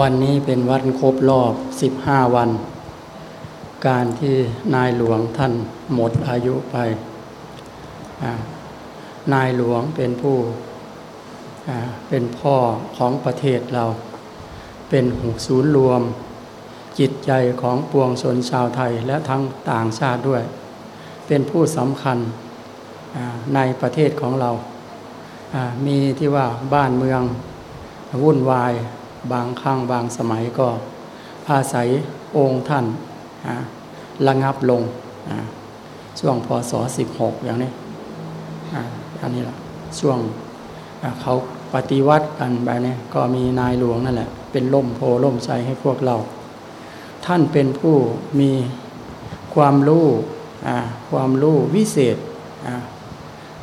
วันนี้เป็นวันครบรอบ 15 วัน การที่นายหลวงท่านหมดอายุไป นายหลวงเป็นผู้เป็นพ่อของประเทศเรา เป็นหุศูนย์รวม จิตใจของปวงชนชาวไทยและทั้งต่างชาติด้วย เป็นผู้สำคัญในประเทศของเรา มีที่ว่าบ้านเมืองวุ่นวาย บางครั้งบางสมัยก็อาศัยองค์ท่านระงับลงช่วงพศ 16 อย่างนี้อันนี้แหละช่วงเขาปฏิวัติกันแบบนี้ก็มีนายหลวงนั่นแหละ เป็นล่มโพล่มใจให้พวกเรา ท่านเป็นผู้มีความรู้ความรู้วิเศษ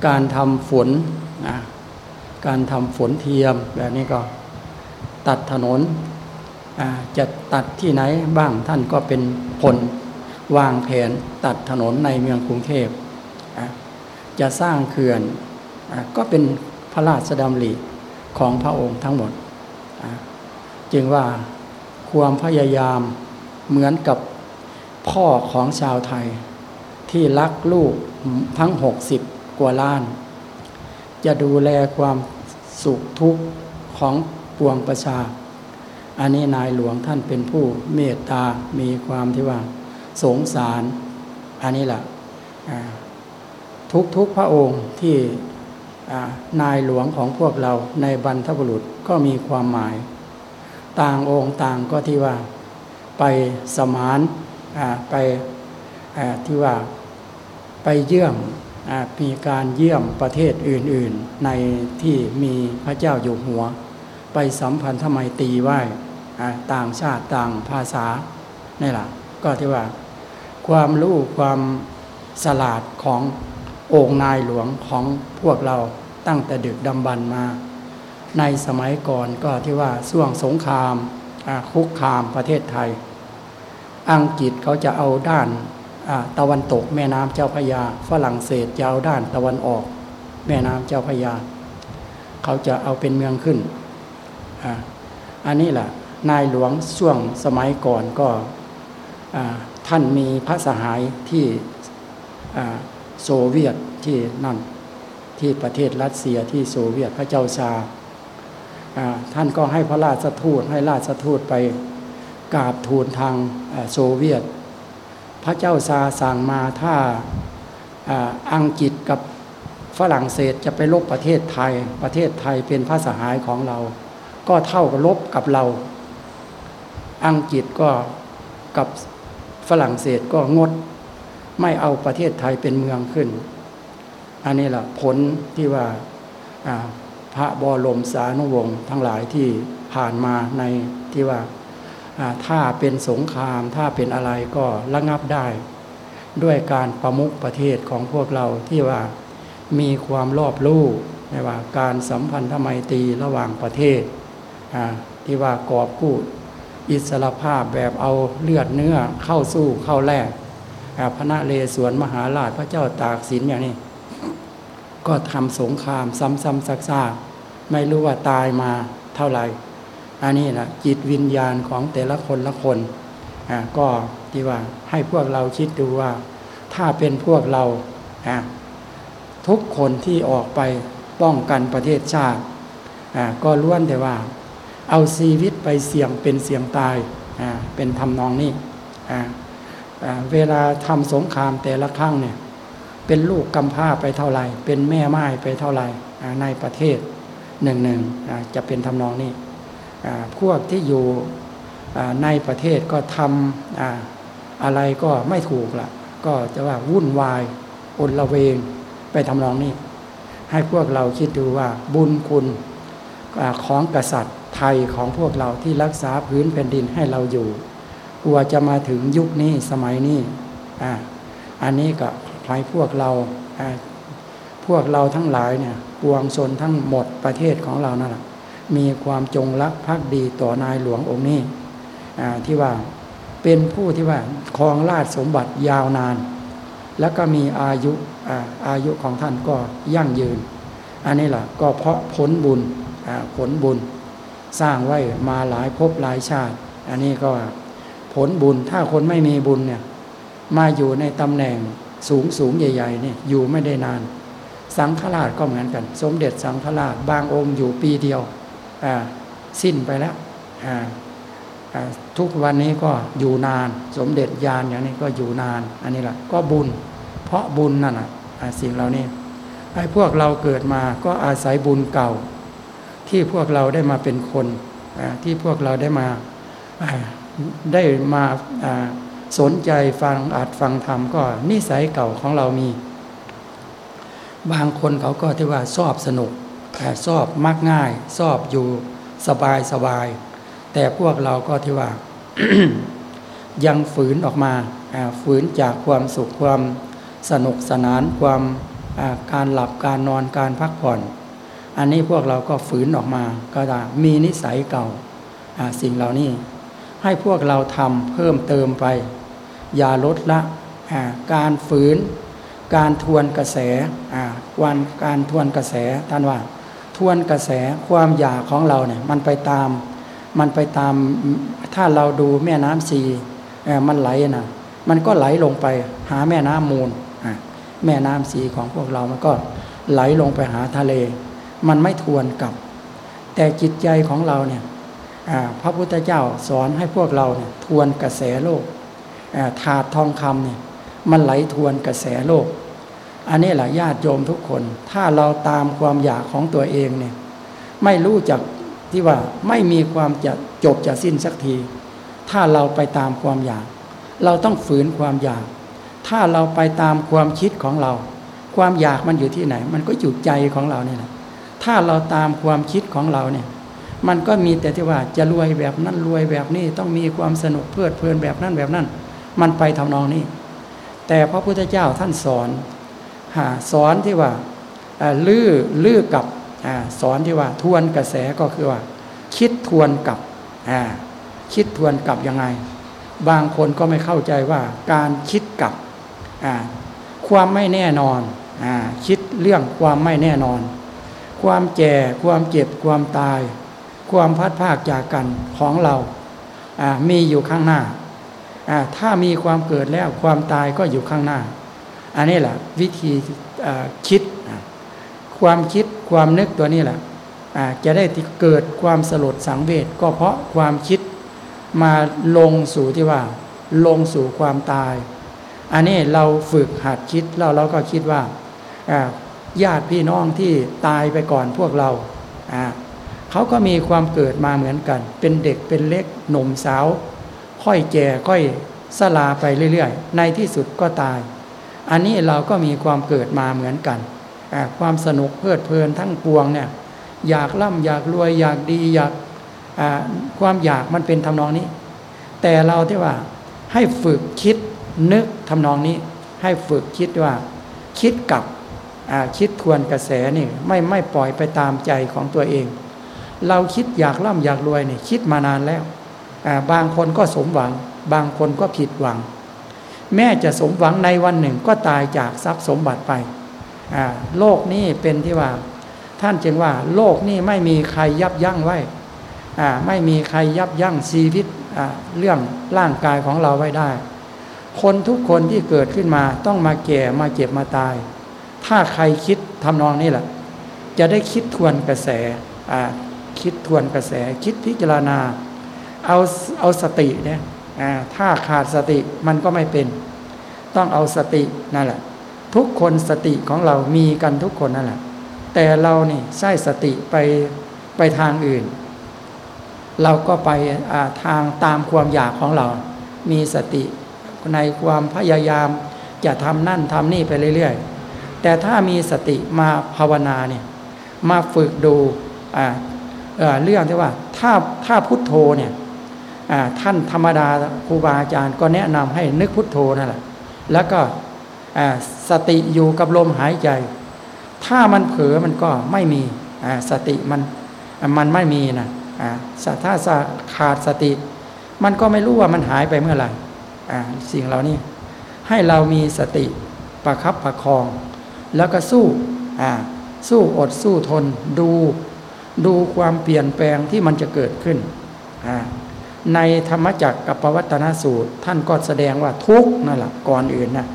การทำฝน การทำฝนเทียมแบบนี้ก็ ตัดถนนจะตัดที่ไหนบ้างท่านก็เป็นผลวางแผนตัดถนนในเมืองกรุงเทพจะสร้างเขื่อนก็เป็นพระราชดำริของพระองค์ทั้งหมด จึงว่าความพยายามเหมือนกับพ่อของชาวไทย ที่รักลูกทั้งหกสิบกว่าล้าน จะดูแลความสุขทุกข์ของ ปวงประชา อันนี้นายหลวงท่านเป็นผู้เมตตา มีความที่ว่าสงสาร อันนี้แหละทุกทุกพระองค์ที่นายหลวงของพวกเราในบรรทบุรุษก็มีความหมาย ต่างองค์ต่างก็ที่ว่าไปสมานไปที่ว่าไปเยี่ยมมีการเยี่ยมประเทศอื่นๆ ในที่มีพระเจ้าอยู่หัว ไปสัมพันธ์ทำไมตีไหว้ต่างชาติต่างภาษานี่แหละก็ที่ว่า ความรู้ความสลาดขององค์นายหลวงของพวกเราตั้งแต่ดึกดำบรรมา ในสมัยก่อนก็ที่ว่าช่วงสงครามคุกคามประเทศไทย อังกฤษเขาจะเอาด้านตะวันตกแม่น้ำเจ้าพยา ฝรั่งเศสจะเอาด้านตะวันออก แม่น้ำเจ้าพยา เขาจะเอาเป็นเมืองขึ้น อันนี้แหละนายหลวงช่วงสมัยก่อนก็ท่านมีพระสหายที่โซเวียตที่นั่นที่ประเทศรัสเซียที่โซเวียตพระเจ้าชาท่านก็ให้พระราชทูตให้ราชทูตไปกราบทูลทางโซเวียต พระเจ้าซาสั่งมาถ้าอังกฤษกับฝรั่งเศสจะไปลบประเทศไทย ประเทศไทยเป็นพระสหายของเรา ก็เท่ากับลบกับเรา อังกฤษก็กับฝรั่งเศสก็งด ไม่เอาประเทศไทยเป็นเมืองขึ้น อันนี้แหละผลที่ว่าพระบรมสานุวงศ์ทั้งหลายที่ผ่านมาในที่ว่าถ้าเป็นสงคราม ถ้าเป็นอะไรก็ระงับได้ ด้วยการประมุขประเทศของพวกเราที่ว่ามีความรอบรู้ไม่ว่าการสัมพันธไมตรีระหว่างประเทศ ที่ว่ากอบกู้อิสรภาพแบบเอาเลือดเนื้อเข้าสู้เข้าแลกพระนเลสวนมหาราชพระเจ้าตากสินอย่างนี้ ก็ทำสงครามซ้ำๆซักๆไม่รู้ว่าตายมาเท่าไหร่อันนี้นะจิตวิญญาณของแต่ละคนละคนก็ที่ว่าให้พวกเราคิดดูว่า ถ้าเป็นพวกเราทุกคนที่ออกไปป้องกันประเทศชาติก็ล้วนแต่ว่า เอาชีวิตไปเสี่ยงเป็นเสี่ยงตายเป็นทำนองนี้เวลาทำสงครามแต่ละครั้งเนี่ยเป็นลูกกำพร้าไปเท่าไหร่ เป็นแม่ไม้ไปเท่าไหร่ในประเทศหนึ่งหนึ่งจะเป็นทำนองนี้พวกที่อยู่ในประเทศก็ทำอะไรก็ไม่ถูกละก็จะว่าวุ่นวายอนละเวงไปทำนองนี้ ให้พวกเราคิดดูว่าบุญคุณของกษัตริย์ ไทยของพวกเราที่รักษาพื้นแผ่นดินให้เราอยู่กลัวจะมาถึงยุคนี้สมัยนี้อ่าอันนี้ก็ให้พวกเราพวกเราทั้งหลายเนี่ยปวงชนทั้งหมดประเทศของเรานั่นแหละมีความจงรักภักดีต่อนายหลวงองค์นี้ที่ว่าเป็นผู้ที่ว่าครองราชสมบัติยาวนาน แล้วก็มีอายุอาอายุของท่านก็ยั่งยืน อันนี้แหละก็เพราะผลบุญผลบุญ สร้างไว้มาหลายภพหลายชาติ อันนี้ก็ผลบุญถ้าคนไม่มีบุญเนี่ยมาอยู่ในตำแหน่งสูงสูงใหญ่ๆเนี่ยอยู่ไม่ได้นาน สังฆราชก็เหมือนกัน สมเด็จสังฆราชบางองค์อยู่ปีเดียวสิ้นไปแล้วทุกวันนี้ก็อยู่นาน สมเด็จยานอย่างนี้ก็อยู่นาน อันนี้แหละก็บุญ เพราะบุญนั่นอะสิ่งเหล่านี้ไอ้พวกเราเกิดมาก็อาศัยบุญเก่า ที่พวกเราได้มาเป็นคนที่พวกเราได้มาได้มาสนใจฟังอัดฟังธรรมก็นิสัยเก่าของเรามี บางคนเขาก็ที่ว่าชอบสนุกชอบมักง่ายชอบอยู่สบายสบาย แต่พวกเราก็ที่ว่ายังฝืนออกมาฝืนจากความสุขความสนุกสนานความการหลับการนอนการพักผ่อน อันนี้พวกเราก็ฝืนออกมาก็ได้มีนิสัยเก่าสิ่งเหล่านี้ ให้พวกเราทำเพิ่มเติมไป อย่าลดละการฝืน การทวนกระแสวันการทวนกระแสท่านว่า ทวนกระแสความอยากของเราเนี่ยมันไปตาม มันไปตามถ้าเราดูแม่น้ำซีมันไหลนะมันก็ไหลลงไปหาแม่น้ำมูล แม่น้ำสีของพวกเรามันก็ไหลลงไปหาทะเล มันไม่ทวนกลับ แต่จิตใจของเราเนี่ยพระพุทธเจ้าสอนให้พวกเราเนี่ยทวนกระแสโลกถาดทองคำเนี่ยมันไหลทวนกระแสโลก อันนี้แหละญาติโยมทุกคน ถ้าเราตามความอยากของตัวเองเนี่ยไม่รู้จักที่ว่าไม่มีความจะจบจะสิ้นสักที ถ้าเราไปตามความอยาก เราต้องฝืนความอยาก ถ้าเราไปตามความคิดของเรา ความอยากมันอยู่ที่ไหน มันก็อยู่ใจของเราเนี่ยแหละ ถ้าเราตามความคิดของเราเนี่ย มันก็มีแต่ที่ว่าจะรวยแบบนั้นรวยแบบนี้ต้องมีความสนุกเพลิดเพลินแบบนั้นแบบนั้น มันไปทำนองนี้ แต่พระพุทธเจ้าท่านสอนหาสอนที่ว่าลื้อลื้อกับสอนที่ว่าทวนกระแสก็คือว่า คิดทวนกับคิดทวนกับยังไง บางคนก็ไม่เข้าใจว่าการคิดกับความไม่แน่นอนอคิดเรื่องความไม่แน่นอน ความแก่ ความเจ็บ ความตาย ความพัดภาคจากกันของเรา มีอยู่ข้างหน้า ถ้ามีความเกิดแล้วความตายก็อยู่ข้างหน้า อันนี้แหละวิธีคิด ความคิดความนึกตัวนี้แหละจะได้เกิดความสลดสังเวชก็เพราะความคิดมาลงสู่ที่ว่า ลงสู่ความตาย อันนี้เราฝึกหัดคิดแล้วเราก็คิดว่า ญาติพี่น้องที่ตายไปก่อนพวกเราเขาก็มีความเกิดมาเหมือนกัน เป็นเด็กเป็นเล็กหนุ่มสาว ค่อยแก่ค่อยสลาไปเรื่อยๆ ในที่สุดก็ตาย อันนี้เราก็มีความเกิดมาเหมือนกัน ความสนุกเพลิดเพลินทั้งปวงเนี่ยอยากร่ำอยากรวยอยากดีอยากความอยากมันเป็นทำนองนี้ แต่เราที่ว่าให้ฝึกคิดนึกทำนองนี้ ให้ฝึกคิดว่า คิดกับ คิดทวนกระแสนี่ไม่ไม่ปล่อยไปตามใจของตัวเอง เราคิดอยากร่ำอยากรวยนี่คิดมานานแล้ว บางคนก็สมหวัง บางคนก็ผิดหวัง แม่จะสมหวังในวันหนึ่งก็ตายจากทรัพย์สมบัติไป โลกนี้เป็นที่ว่า ท่านจึงว่าโลกนี้ไม่มีใครยับยั้งไว้ ไม่มีใครยับยั้งชีวิตเรื่องร่างกายของเราไว้ได้ คนทุกคนที่เกิดขึ้นมาต้องมาแก่มาเจ็บมาตาย ถ้าใครคิดทำนองนี้แหละจะได้คิดทวนกระแสคิดทวนกระแส คิดพิจารณา เอาเอาสติเนี่ยถ้าขาดสติมันก็ไม่เป็น ต้องเอาสตินั่นแหละ ทุกคนสติของเรามีกันทุกคนนั่นแหละ แต่เรานี่ใช้สติไปไปทางอื่น เราก็ไปทางตามความอยากของเรา มีสติในความพยายามจะทำนั่นทำนี่ไปเรื่อยๆ แต่ถ้ามีสติมาภาวนาเนี่ยมาฝึกดูเรื่องที่ว่าถ้าถ้าพุทโธเนี่ยท่านธรรมดาครูบาอาจารย์ก็แนะนำให้นึกพุทโธนั่นแหละแล้วก็สติอยู่กับลมหายใจ ถ้ามันเผลอมันก็ไม่มีสติมันมันไม่มีนะถ้าขาดสติ มันก็ไม่รู้ว่ามันหายไปเมื่อไหร่สิ่งเหล่านี้ให้เรามีสติประคับประคอง แล้วก็สู้สู้อดสู้ทนดูดูความเปลี่ยนแปลงที่มันจะเกิดขึ้นในธรรมจักรกับปวัตนสูตร ท่านก็แสดงว่าทุกนั่นแหละก่อนอื่นนะ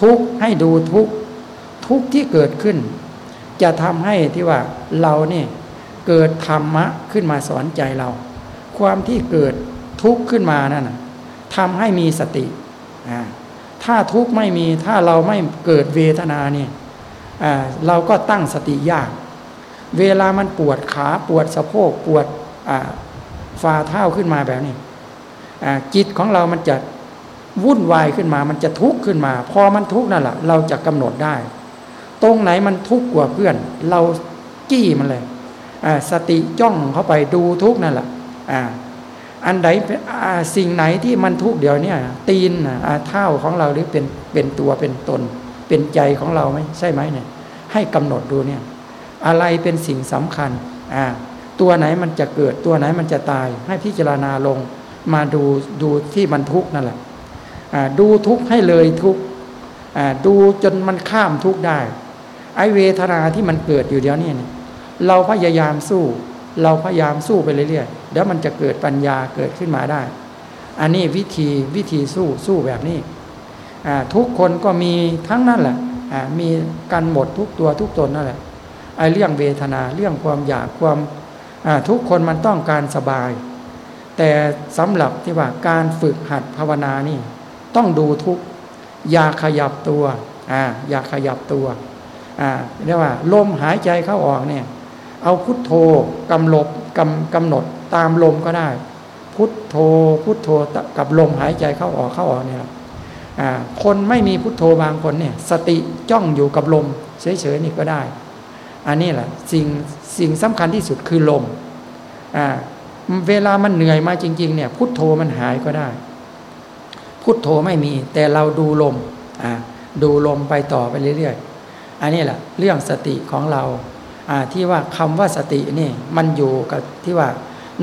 ทุกให้ดูทุกทุกที่เกิดขึ้น จะทำให้ที่ว่าเราเนี่ยเกิดธรรมะขึ้นมาสอนใจเรา ความที่เกิดทุกข์ขึ้นมานั่นนะทำให้มีสติ ถ้าทุกข์ไม่มีถ้าเราไม่เกิดเวทนาเนี่ย เราก็ตั้งสติยาก เวลามันปวดขาปวดสะโพกปวดฝ่าเท้าขึ้นมาแบบนี้จิตของเรามันจะวุ่นวายขึ้นมา มันจะทุกข์ขึ้นมา พอมันทุกข์นั่นแหละเราจะกำหนดได้ ตรงไหนมันทุกข์กว่าเพื่อน เราจี้มันเลยสติจ้องเข้าไปดูทุกข์นั่นแหละอันใดสิ่งไหนที่มันทุกข์เดี๋ยวนี้ตีนเท้าของเราหรือเป็นเป็นตัวเป็นตน เป็นใจของเราไหมใช่ไหมเนี่ย ให้กำหนดดูเนี่ย อะไรเป็นสิ่งสำคัญอ่าตัวไหนมันจะเกิดตัวไหนมันจะตาย ให้พิจารณาลง มาดูดูที่มันทุกข์นั่นแหละดูทุกข์ให้เลยทุกข์ดูจนมันข้ามทุกข์ได้ ไอเวทนาที่มันเกิดอยู่เดี๋ยวนี้เนี่ยเราพยายามสู้ เราพยายามสู้ไปเรื่อยๆเดี๋ยวมันจะเกิดปัญญาเกิดขึ้นมาได้ อันนี้วิธีวิธีสู้สู้แบบนี้ ทุกคนก็มีทั้งนั้นแหละมีกันหมดทุกตัวทุกตนนั่นแหละไอเรื่องเวทนาเรื่องความอยากความทุกคนมันต้องการสบาย แต่สำหรับที่ว่าการฝึกหัดภาวนานี่ ต้องดูทุกอย่าขยับตัวอ่าอย่าขยับตัวอ่าเรียกว่าลมหายใจเข้าออกเนี่ย เอาพุทโธกำหลบกำกำหนดตามลมก็ได้ พุทโธพุทโธกับลมหายใจเข้าออกเข้าออกเนี่ย คนไม่มีพุทโธบางคนเนี่ยสติจ้องอยู่กับลม เฉยๆนี่ก็ได้ อันนี้แหละสิ่งสิ่งสำคัญที่สุดคือลมเวลามันเหนื่อยมาจริง ๆ เนี่ย พุทโธมันหายก็ได้ พุทโธไม่มี แต่เราดูลมดูลมไปต่อไปเรื่อยๆอันนี้แหละเรื่องสติของเราที่ว่าคำว่าสตินี่มันอยู่กับที่ว่า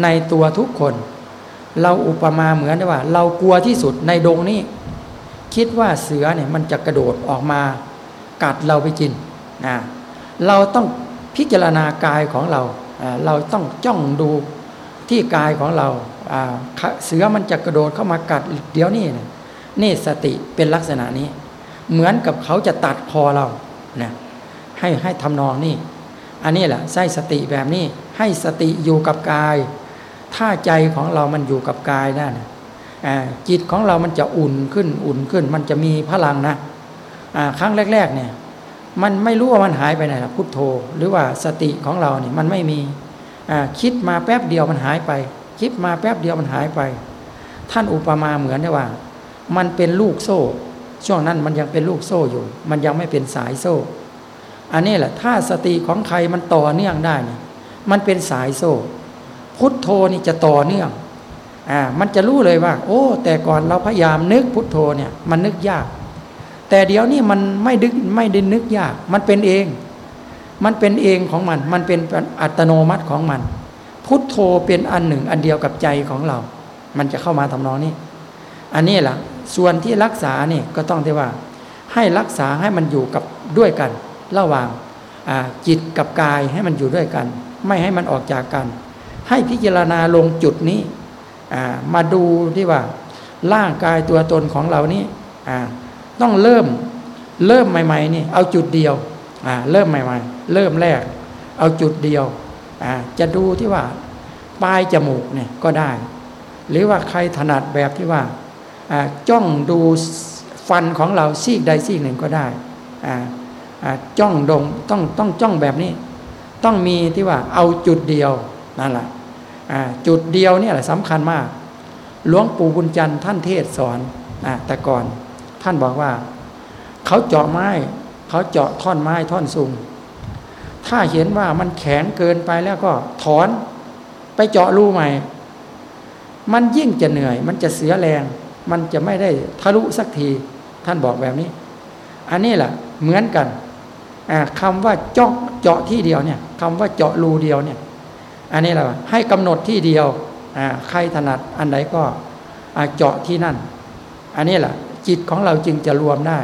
ในตัวทุกคน เราอุปมาเหมือนว่า เรากลัวที่สุดในดงนี้ คิดว่าเสือเนี่ยมันจะกระโดดออกมากัดเราไปกินนะเราต้องพิจารณากายของเรา เราต้องจ้องดูที่กายของเรา เสือมันจะกระโดดเข้ามากัดเดี๋ยวนี้นี่สติเป็นลักษณะนี้ เหมือนกับเขาจะตัดคอเรานะให้ให้ทำนองนี่อันนี้แหละใช้สติแบบนี้ให้สติอยู่กับกาย ถ้าใจของเรามันอยู่กับกายนั่น จิตของเรามันจะอุ่นขึ้นอุ่นขึ้น มันจะมีพลังนะครั้งแรก ๆ เนี่ย มันไม่รู้ว่ามันหายไปไหนพุทโธ หรือว่าสติของเราเนี่ยมันไม่มีคิดมาแป๊บเดียวมันหายไป คิดมาแป๊บเดียวมันหายไป ท่านอุปมาเหมือนได้ว่า มันเป็นลูกโซ่ ช่วงนั้นมันยังเป็นลูกโซ่อยู่ มันยังไม่เป็นสายโซ่ อันนี้แหละถ้าสติของใครมันต่อเนื่องได้เนี่ยมันเป็นสายโซ่ พุทโธนี่จะต่อเนื่อง อ่ามันจะรู้เลยว่า โอ้ แต่ก่อนเราพยายามนึกพุทโธเนี่ยมันนึกยาก แต่เดี๋ยวนี้มันไม่ดึกไม่ได้นึกยาก มันเป็นเอง มันเป็นเองของมัน มันเป็นอัตโนมัติของมัน พุทโธเป็นอันหนึ่งอันเดียวกับใจของเรา มันจะเข้ามาทำนองนี้ อันนี้แหละส่วนที่รักษาเนี่ยก็ต้องที่ว่า ให้รักษาให้มันอยู่กับด้วยกัน ระหว่างจิตกับกายให้มันอยู่ด้วยกัน ไม่ให้มันออกจากกัน ให้พิจารณาลงจุดนี้ มาดูที่ว่า ร่างกายตัวตนของเรานี้ต้องเริ่มเริ่มใหม่ ๆ นี่ เอาจุดเดียวเริ่มใหม่ ๆ เริ่มแรก เอาจุดเดียวจะดูที่ว่าปลายจมูกเนี่ยก็ได้ หรือว่าใครถนัดแบบที่ว่าจ้องดูฟันของเราซีกใดซีกหนึ่งก็ได้จ้องดงต้องต้องจ้องแบบนี้ ต้องมีที่ว่าเอาจุดเดียวนั่นแหละ จุดเดียวเนี่ยแหละสำคัญมากหลวงปู่บุญจันทร์ท่านเทศสอนอแต่ก่อนท่านบอกว่า เขาเจาะไม้เขาเจาะท่อนไม้ท่อนสูงถ้าเห็นว่ามันแข็งเกินไปแล้วก็ถอนไปเจาะรูใหม่ มันยิ่งจะเหนื่อย มันจะเสียแรง มันจะไม่ได้ทะลุสักที ท่านบอกแบบนี้ อันนี้แหละเหมือนกันคำว่าเจาะเจาะที่เดียวเนี่ยคำว่าเจาะรูเดียวเนี่ย อันนี้แหละให้กำหนดที่เดียวใครถนัดอันใดก็เจาะที่นั่น อันนี้แหละจิตของเราจึงจะรวมได้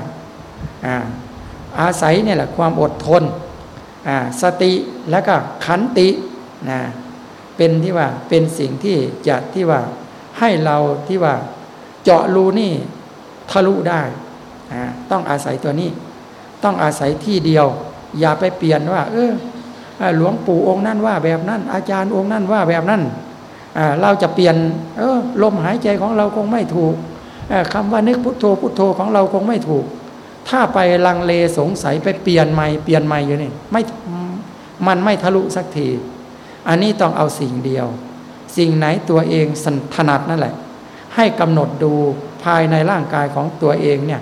อาศัยเนี่ยแหละความอดทน สติแล้วก็ขันตินะเป็นที่ว่าเป็นสิ่งที่จะที่ว่าให้เราที่ว่าเจาะรูนี่ทะลุได้ต้องอาศัยตัวนี้ ต้องอาศัยที่เดียว อย่าไปเปลี่ยนว่า เออ หลวงปู่องค์นั้นว่าแบบนั้น อาจารย์องค์นั้นว่าแบบนั้นเราจะเปลี่ยนเออลมหายใจของเราคงไม่ถูกคำว่านึกพุทโธพุทโธของเราคงไม่ถูก ถ้าไปลังเลสงสัยไปเปลี่ยนใหม่เปลี่ยนใหม่อยู่นี่ไม่มันไม่ทะลุสักที อันนี้ต้องเอาสิ่งเดียว สิ่งไหนตัวเองสนถนัดนั่นแหละ ให้กำหนดดูภายในร่างกายของตัวเองเนี่ย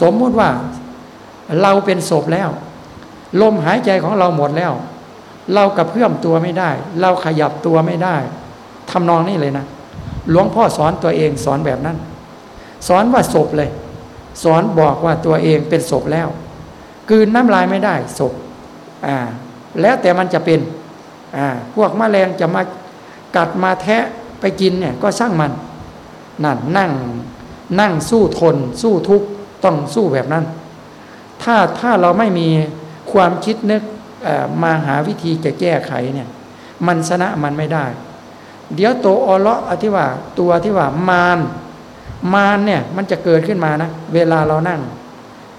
สมมุติว่าเราเป็นศพแล้ว ลมหายใจของเราหมดแล้ว เรากระเพื่อมตัวไม่ได้ เราขยับตัวไม่ได้ทำนองนี้เลยนะหลวงพ่อสอนตัวเองสอนแบบนั้น สอนว่าศพเลย สอนบอกว่าตัวเองเป็นศพแล้วกืนน้ำลายไม่ได้ศพอ่าแล้วแต่มันจะเป็นอ่าพวกมแมลงจะมากัดมาแทะไปกินเนี่ยก็ช่างมันนั่นนั่งนั่งสู้ทน สู้ทุกต้องสู้แบบนั้น ถ้าถ้าเราไม่มี ความคิดนึกมาหาวิธีจะแก้ไขเนี่ย มันชนะมันไม่ได้ เดี๋ยวโตอเลาะที่ว่าตัวที่ว่ามารมารเนี่ยมันจะเกิดขึ้นมานะ เวลาเรานั่ง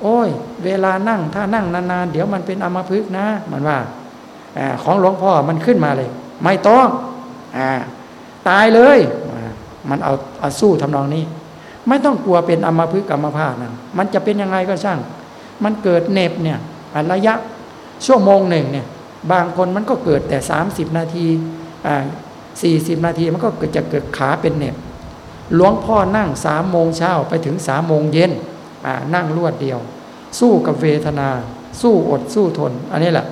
โอ้ย เวลานั่งถ้านั่งนานๆเดี๋ยวมันเป็นอมพึกนะ มันว่าอของหลวงพ่อมันขึ้นมาเลย ไม่ต้องอตายเลย มันเอาเอาสู้ทำนองนี้ ไม่ต้องกลัวเป็นอมพึกกรรมภาพนะมันจะเป็นยังไงก็ช่าง มันเกิดเน็บเนี่ย ระยะชั่วโมงหนึ่งเนี่ยบางคนมันก็เกิดแต่ 30 นาทีอ่าสี่สิบนาทีมันก็จะเกิดขาเป็นเน็บหลวงพ่อนั่งสามโมงเช้าไปถึงสามโมงเย็นอ่านั่งรวดเดียว สู้กับเวทนา สู้อดสู้ทน อันนี้แหละ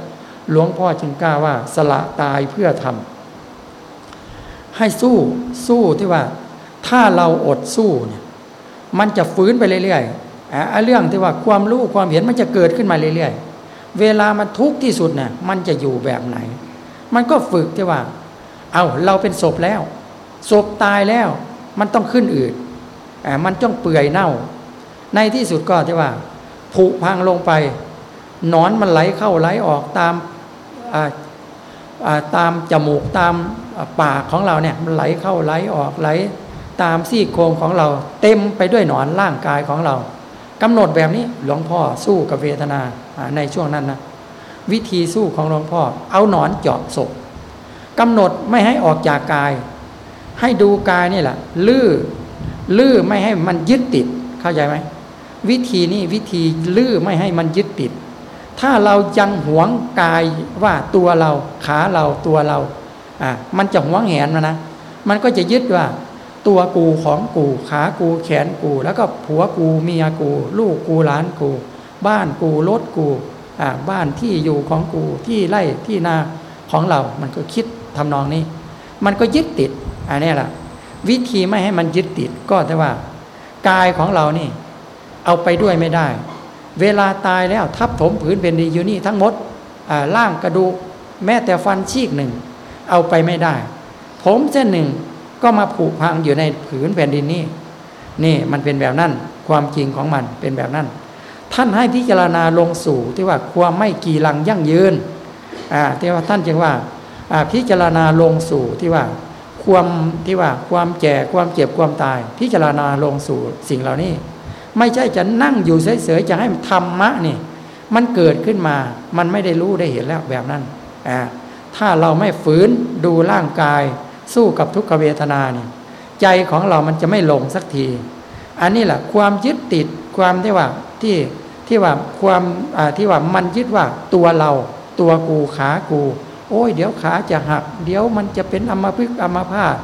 หลวงพ่อจึงกล้าว่าสละตายเพื่อทำให้สู้สู้ที่ว่า ถ้าเราอดสู้เนี่ยมันจะฟื้นไปเรื่อยๆอ่าเรื่องที่ว่าความรู้ความเห็นมันจะเกิดขึ้นมาเรื่อยๆ เวลามันทุกข์ที่สุดเนี่ยมันจะอยู่แบบไหน มันก็ฝึกที่ว่า เอาเราเป็นศพแล้วศพตายแล้ว มันต้องขึ้นอืดมันต้องเปื่อยเน่า ในที่สุดก็ที่ว่า ผุพังลงไปนอนมันไหลเข้าไหลออกตามตามจมูกตามปากของเราเนี่ยมันไหลเข้าไหลออกไหล ตามซี่โครงของเรา เต็มไปด้วยหนอนร่างกายของเรา กำหนดแบบนี้หลวงพ่อสู้กับเวทนาในช่วงนั้นนะวิธีสู้ของหลวงพ่อ เอาหนอนเจาะศพกำหนดไม่ให้ออกจากกาย ให้ดูกายนี่แหละลื้อลื้อไม่ให้มันยึดติดเข้าใจไหมวิธีนี้วิธีลื้อไม่ให้มันยึดติด ถ้าเรายังหวงกายว่าตัวเราขาเราตัวเราอะมันจะหวงแหนมานะมันก็จะยึดว่า ตัวกูของกูขากูแขนกู แล้วก็ผัวกูเมียกู ลูกกูหลานกู บ้านกูรถกูบ้านที่อยู่ของกูที่ไร่ที่นาของเรา มันก็คิดทำนองนี้ มันก็ยึดติดอันนี้แหละวิธีไม่ให้มันยึดติดก็แต่ว่ากายของเรานี่ เอาไปด้วยไม่ได้ เวลาตายแล้วทับถมผืนเป็นดีอยู่นี่ทั้งหมดล่างกระดูกแม้แต่ฟันชีกหนึ่ง เอาไปไม่ได้ ผมเส้นหนึ่ง ก็มาผุพังอยู่ในผืนแผ่นดินนี้นี่มันเป็นแบบนั้น ความจริงของมันเป็นแบบนั้น ท่านให้พิจารณาลงสู่ที่ว่าความไม่กีรังยั่งยืนอ่าที่ว่าท่านจึงว่าพิจารณาลงสู่ที่ว่า ความที่ว่าความแก่ความเจ็บความตาย พิจารณาลงสู่สิ่งเหล่านี้ ไม่ใช่จะนั่งอยู่เฉยๆจะให้ธรรมะนี่ มันเกิดขึ้นมา มันไม่ได้รู้ได้เห็นแล้วแบบนั้นอ่าถ้าเราไม่ฝืนดูร่างกาย สู้กับทุกขเวทนาเนี่ยใจของเรามันจะไม่ลงสักที อันนี้แหละความยึดติดความที่ว่าที่ที่ว่าความที่ว่ามันยึดว่าตัวเรา ตัวกูขากู โอ้ย เดี๋ยวขาจะหัก เดี๋ยวมันจะเป็นอัมพฤกอัมพาต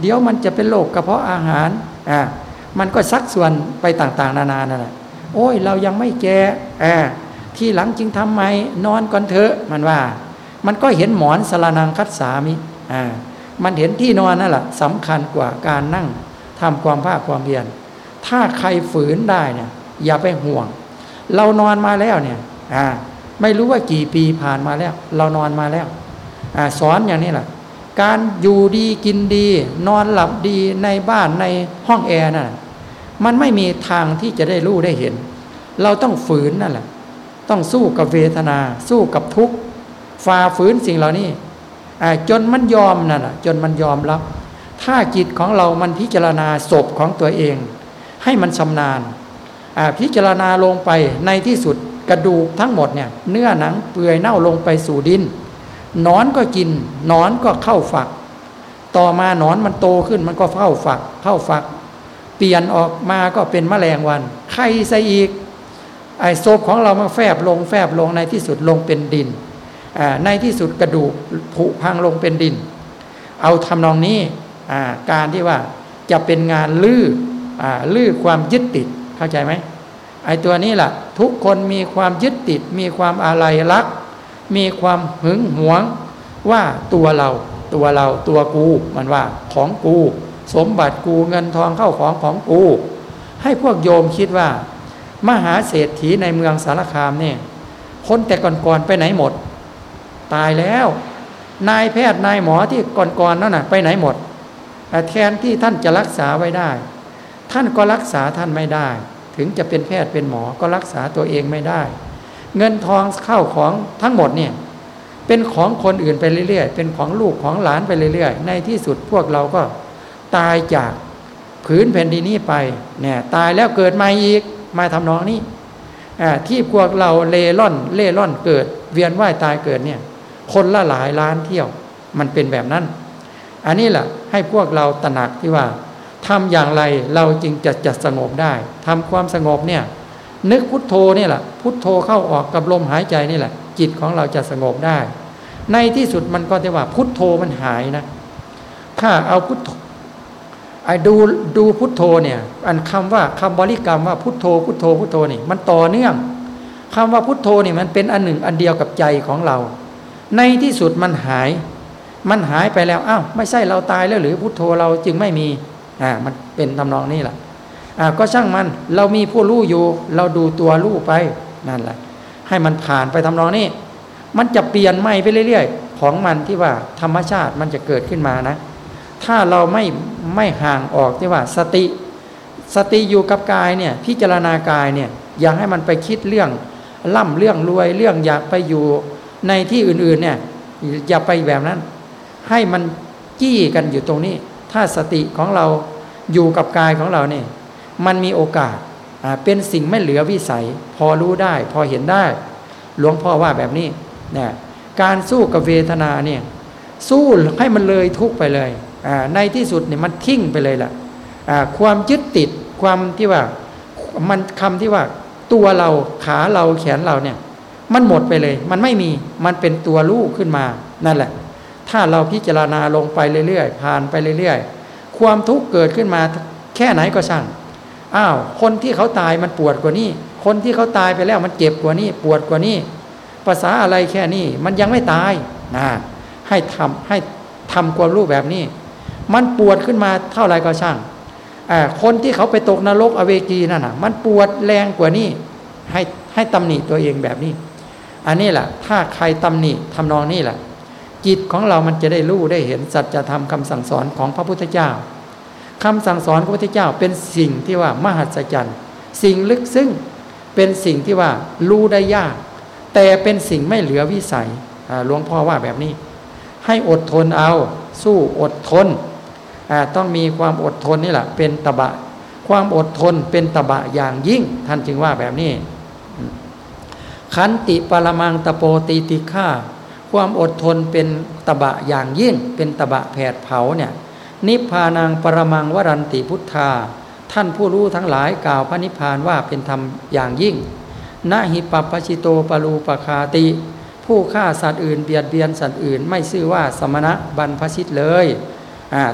เดี๋ยวมันจะเป็นโรคกระเพาะอาหารอ่ามันก็ซักส่วนไปต่างๆ นานานั่นแหละโอ้ย เรายังไม่แก่อ่าที่หลังจึงทำไมนอนก่อนเถอะมันว่า มันก็เห็นหมอนสลานังคัดสามิอ่า มันเห็นที่นอนนั่นแหละสำคัญกว่าการนั่งทำความภาคความเพียรถ้าใครฝืนได้เนี่ย อย่าไปห่วง เรานอนมาแล้วเนี่ย อ่า ไม่รู้ว่ากี่ปีผ่านมาแล้ว เรานอนมาแล้วอสอนอย่างนี้แหละการอยู่ดีกินดี นอนหลับดีในบ้านในห้องแอร์นั่นมันไม่มีทางที่จะได้รู้ได้เห็น เราต้องฝืนนั่นแหละ ต้องสู้กับเวทนา สู้กับทุกข์ฝ่าฝืนสิ่งเหล่านี้ จนมันยอมนั่นแหะจนมันยอมรับ ถ้าจิตของเรามันพิจารณาศพของตัวเอง ให้มันชำนาญพิจารณาลงไปในที่สุดกระดูกทั้งหมดเนี่ยเนื้อหนังเปื่อยเน่าลงไปสู่ดินนอนก็กินนอนก็เข้าฝัก ต่อมานอนมันโตขึ้นมันก็เข้าฝัก เข้าฝัก เปลี่ยนออกมาก็เป็นแมลงวันไข่ใส่อีกไอ้ศพของเรามาแฟบลงแฟบลงในที่สุดลงเป็นดิน ในที่สุดกระดูกผุพังลงเป็นดิน เอาทำนองนี้การที่ว่าจะเป็นงานลื้อลื้อความยึดติดเข้าใจไหมไอ้ตัวนี้แหละทุกคนมีความยึดติด มีความอะไรรัก มีความหึงหวงว่าตัวเรา ตัวเราตัวกู มันว่าของกู สมบัติกูเงินทองเข้าของของกู ให้พวกโยมคิดว่า มหาเศรษฐีในเมืองสารคามเนี่ยคนแต่ก่อนๆไปไหนหมด ตายแล้ว นายแพทย์นายหมอที่ก่อนๆนั่นน่ะไปไหนหมดแทนที่ท่านจะรักษาไว้ได้ ท่านก็รักษาท่านไม่ได้ ถึงจะเป็นแพทย์เป็นหมอก็รักษาตัวเองไม่ได้ เงินทองเข้าของทั้งหมดเนี่ยเป็นของคนอื่นไปเรื่อยๆ เป็นของลูกของหลานไปเรื่อยๆ ในที่สุดพวกเราก็ตายจากผืนแผ่นดินนี้ไปเนี่ยตายแล้วเกิดมาอีกมาทำนองนี้ที่พวกเราเล่ร่อนเล่ร่อนเกิด เวียนว่ายตายเกิดเนี่ย คนละหลายล้านเที่ยว มันเป็นแบบนั้น อันนี้แหละให้พวกเราตระหนักที่ว่าทำอย่างไรเราจึงจะจะสงบได้ทำความสงบเนี่ยนึกพุทโธนี่แหละพุทโธเข้าออกกับลมหายใจนี่แหละ จิตของเราจะสงบได้ ในที่สุดมันก็จะว่าพุทโธมันหายนะ ถ้าเอาพุทไอ้ดูดูพุทโธเนี่ย อันคำว่าคำบริกรรมว่าพุทโธพุทโธพุทโธนี่มันต่อเนื่องคำว่าพุทโธนี่มันเป็นอันหนึ่งอันเดียวกับใจของเรา ในที่สุดมันหาย มันหายไปแล้วอ้าวไม่ใช่เราตายแล้วหรือพุทโธเราจึงไม่มีอ่ามันเป็นทำนองนี้แหละอ่าก็ช่างมันเรามีผู้รู้อยู่ เราดูตัวรู้ไปนั่นแหละ ให้มันผ่านไปทำนองนี้ มันจะเปลี่ยนใหม่ไปเรื่อยๆ ของมันที่ว่าธรรมชาติมันจะเกิดขึ้นมานะ ถ้าเราไม่ไม่ห่างออกที่ว่าสติ สติอยู่กับกายเนี่ยพิจารณากายเนี่ยอย่าให้มันไปคิดเรื่องล่ำเรื่องรวยเรื่องอยากไปอยู่ ในที่อื่นๆเนี่ยอย่าไปแบบนั้น ให้มันจี้กันอยู่ตรงนี้ ถ้าสติของเราอยู่กับกายของเราเนี่ยมันมีโอกาสเป็นสิ่งไม่เหลือวิสัย พอรู้ได้ พอเห็นได้ หลวงพ่อว่าแบบนี้เนี่ยการสู้กับเวทนาเนี่ยสู้ให้มันเลยทุกไปเลยในที่สุดเนี่ยมันทิ้งไปเลยล่ะความยึดติดความที่ว่ามันคำที่ว่าตัวเราขาเราแขนเราเนี่ย มันหมดไปเลย มันไม่มีมันเป็นตัวลูกขึ้นมานั่นแหละ ถ้าเราพิจารณาลงไปเรื่อยๆผ่านไปเรื่อยๆ ความทุกข์เกิดขึ้นมาแค่ไหนก็ช่างอ้าวคนที่เขาตายมันปวดกว่านี้ คนที่เขาตายไปแล้วมันเจ็บกว่านี้ ปวดกว่านี้ภาษาอะไรแค่นี้มันยังไม่ตายนะให้ทำให้ทำความรู้แบบนี้ มันปวดขึ้นมาเท่าไรก็ช่างคนที่เขาไปตกนรกอเวกีนั่นน่ะ มันปวดแรงกว่านี้ให้ให้ตำหนิตัวเองแบบนี้ อันนี้แหละถ้าใครตำหนิทำนองนี้แหละ จิตของเรามันจะได้รู้ได้เห็นสัจธรรมคำสั่งสอนของพระพุทธเจ้าคำสั่งสอนของพระพุทธเจ้าเป็นสิ่งที่ว่ามหัศจรรย์ สิ่งลึกซึ้งเป็นสิ่งที่ว่ารู้ได้ยาก แต่เป็นสิ่งไม่เหลือวิสัยหลวงพ่อว่าแบบนี้ ให้อดทนเอา สู้อดทนต้องมีความอดทนนี่แหละเป็นตบะ ความอดทนเป็นตบะอย่างยิ่งท่านจึงว่าแบบนี้ ขันติปรมังตโปติติฆาความอดทนเป็นตบะอย่างยิ่ง เป็นตบะแผดเผาเนี่ยนิพพานังปรมังวรันติพุทธา ท่านผู้รู้ทั้งหลายกล่าวพระนิพพานว่าเป็นธรรมอย่างยิ่งนาหิปัปชิโตปรูปคาติ ผู้ฆ่าสัตว์อื่นเบียดเบียนสัตว์อื่น ไม่ชื่อว่าสมณะบรรพชิตเลย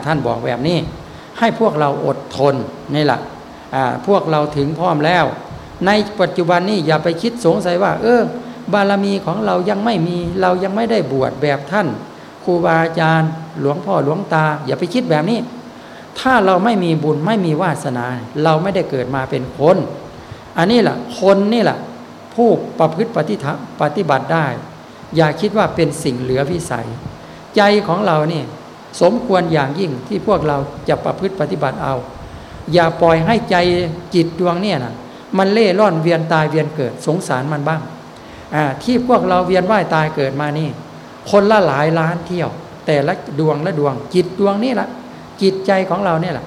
ท่านบอกแบบนี้ ให้พวกเราอดทนนี่แหละพวกเราถึงพร้อมแล้ว ในปัจจุบันนี้อย่าไปคิดสงสัยว่า เออ บารมีของเรายังไม่มี เรายังไม่ได้บวชแบบท่านครูบาอาจารย์ หลวงพ่อหลวงตา อย่าไปคิดแบบนี้ ถ้าเราไม่มีบุญไม่มีวาสนา เราไม่ได้เกิดมาเป็นคน อันนี้แหละคนนี่แหละผู้ประพฤติปฏิปฏิบัติได้ อย่าคิดว่าเป็นสิ่งเหลือวิสัย ใจของเรานี่สมควรอย่างยิ่งที่พวกเราจะประพฤติปฏิบัติเอา อย่าปล่อยให้ใจจิตดวงเนี่ยนะ มันเล่ร่อนเวียนตายเวียนเกิด สงสารมันบ้างที่พวกเราเวียนว่ายตายเกิดมานี่ คนละหลายล้านเที่ยว แต่ละดวงละดวง จิตดวงนี่แหละจิตใจของเราเนี่ยแหละ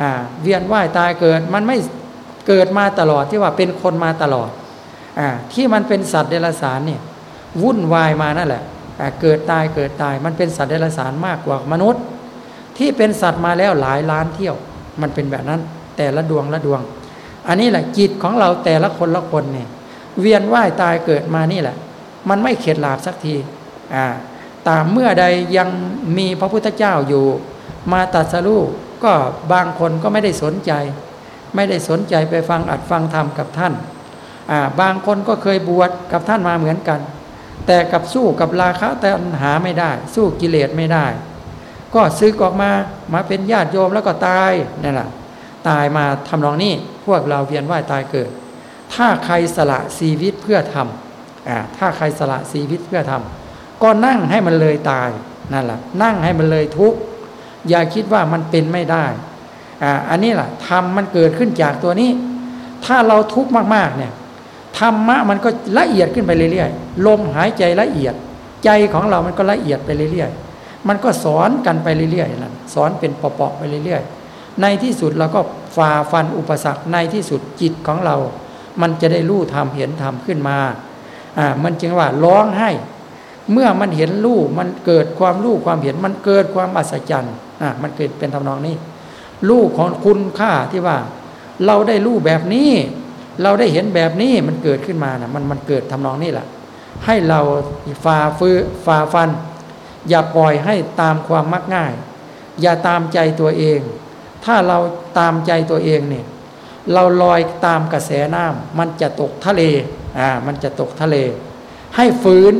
อ่าเวียนว่ายตายเกิดมันไม่เกิดมาตลอดที่ว่าเป็นคนมาตลอดอ่าที่มันเป็นสัตว์เดรัจฉานเนี่ยวุ่นวายมานั่นแหละเกิดตายเกิดตาย มันเป็นสัตว์เดรัจฉานมากกว่ามนุษย์ ที่เป็นสัตว์มาแล้วหลายล้านเที่ยว มันเป็นแบบนั้น แต่ละดวงละดวง อันนี้แหละจิตของเราแต่ละคนละคนเนี่ย เวียนว่ายตายเกิดมานี่แหละ มันไม่เข็ดหลาบสักทีอ่าตามเมื่อใดยังมีพระพุทธเจ้าอยู่ มาตัดสรู้ก็บางคนก็ไม่ได้สนใจ ไม่ได้สนใจไปฟังอัดฟังธรรมกับท่านอ่าบางคนก็เคยบวชกับท่านมาเหมือนกัน แต่กับสู้กับราคะแต่หาไม่ได้ สู้กิเลสไม่ได้ ก็ซื้อออกมามาเป็นญาติโยมแล้วก็ตายนี่แหละตายมาทำนองนี้ วกเราเวียนว่ายตายเกิด ถ้าใครสละชีวิตเพื่อทำอ่าถ้าใครสละชีวิตเพื่อทำก็นั่งให้มันเลยตายนั่นแหละนั่งให้มันเลยทุกข์อย่าคิดว่ามันเป็นไม่ได้อ่าอันนี้แหละธรรมมันเกิดขึ้นจากตัวนี้ ถ้าเราทุกข์มากๆเนี่ยธรรมะมันก็ละเอียดขึ้นไปเรื่อยๆ ลมหายใจละเอียด ใจของเรามันก็ละเอียดไปเรื่อยๆ มันก็สอนกันไปเรื่อยๆนั่นสอนเป็นเปาะๆไปเรื่อยๆ ในที่สุดเราก็ ฝ่าฟันอุปสรรคในที่สุดจิตของเรา มันจะได้รู้ธรรมเห็นธรรมขึ้นมาอ่ามันจึงว่าร้องให้ เมื่อมันเห็นรู้มันเกิดความรู้ความเห็นมันเกิดความอัศจรรย์อ่ามันเกิดเป็นทำนองนี้รู้ของคุณค่าที่ว่า เราได้รู้แบบนี้ เราได้เห็นแบบนี้มันเกิดขึ้นมานะมันมันเกิดทำนองนี้แหละให้เราฝ่าฟื้ฝ่าฟัน อย่าปล่อยให้ตามความมักง่าย อย่าตามใจตัวเอง ถ้าเราตามใจตัวเองเนี่ย เราลอยตามกระแสน้ำมันจะตกทะเลอ่ามันจะตกทะเล ให้ฝืน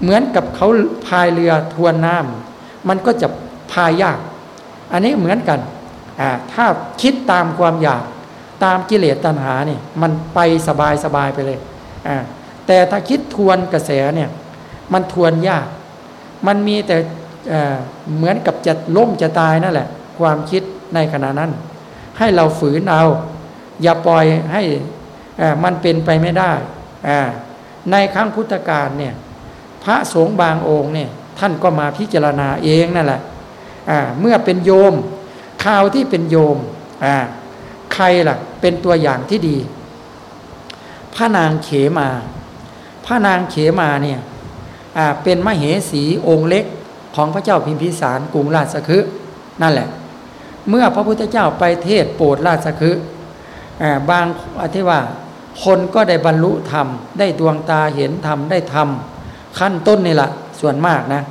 เหมือนกับเขาพายเรือทวนน้ำมันก็จะพายยาก อันนี้เหมือนกันอ่าถ้าคิดตามความอยากตามกิเลสตัณหาเนี่ยมันไปสบายสบายไปเลยอ่าแต่ถ้าคิดทวนกระแสเนี่ยมันทวนยาก มันมีแต่เหมือนกับจะล้มจะตายนั่นแหละ ความคิด ในขณะนั้น ให้เราฝืนเอา อย่าปล่อยให้มันเป็นไปไม่ได้ ในครั้งพุทธกาลเนี่ยพระสงฆ์บางองค์เนี่ยท่านก็มาพิจารณาเองนั่นแหละเมื่อเป็นโยมข่าวที่เป็นโยมใครล่ะเป็นตัวอย่างที่ดี พระนางเขมา พระนางเขมาเนี่ยเป็นมเหสีองค์เล็กของพระเจ้าพิมพิสารกรุงราชคฤห์นั่นแหละ เมื่อพระพุทธเจ้าไปเทศโปรดราชคฤห์บางอธิว่าคนก็ได้บรรลุธรรม ได้ดวงตาเห็นธรรมได้ธรรม ขั้นต้นนี่แหละส่วนมากนะ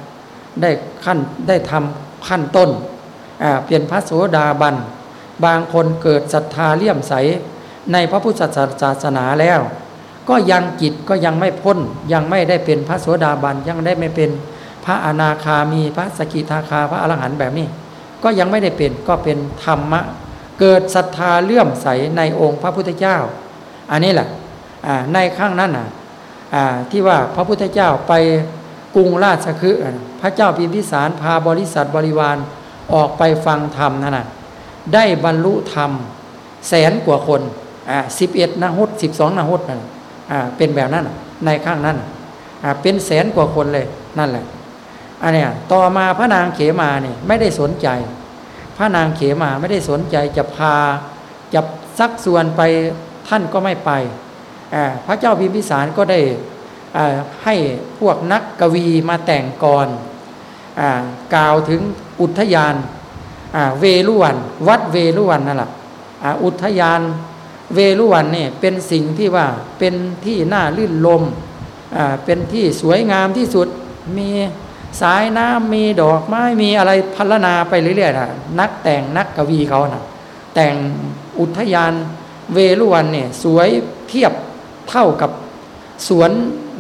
ได้ขั้นได้ทำขั้นต้นเปลี่ยนพระโสดาบัน บางคนเกิดศรัทธาเลี่ยมใสในพระพุทธศาสนาแล้ว ก็ยังจิตก็ยังไม่พ้นยังไม่ได้เป็นพระโสดาบันยังได้ไม่เป็นพระอนาคามีพระสกิทาคาพระอรหันต์แบบนี้ ก็ยังไม่ได้เป็นก็เป็นธรรมะ เกิดศรัทธาเลื่อมใสในองค์พระพุทธเจ้า อันนี้แหละในข้างนั้นนะที่ว่าพระพุทธเจ้าไปกรุงราชคฤห์พระเจ้าพิมพิสารพาบริษัทบริวารออกไปฟังธรรมนั่นนะได้บรรลุธรรมแสนกว่าคนสิบเอ็ดนาหุดสิบสองนาหุดนั่นเป็นแบบนั้นในข้างนั้นเป็นแสนกว่าคนเลยนั่นแหละ อันเนี้ยต่อมาพระนางเขมาเนี่ยไม่ได้สนใจ พระนางเขมาไม่ได้สนใจจะพาจะซักส่วนไปท่านก็ไม่ไป พระเจ้าพิมพิสารก็ได้ให้พวกนักกวีมาแต่งกรกล่าวถึงอุทยานเวลุวัน วัดเวลุวันนั่นแหละอุทยานเวลุวันเนี่ยเป็นสิ่งที่ว่าเป็นที่น่าลื่นลมเป็นที่สวยงามที่สุดมี สายน้ำมีดอกไม้มีอะไรพัลนาไปเรื่อยๆนะนักแต่งนักกวีเขานะแต่งอุทยานเวลุวันเนี่ยสวยเทียบเท่ากับสวน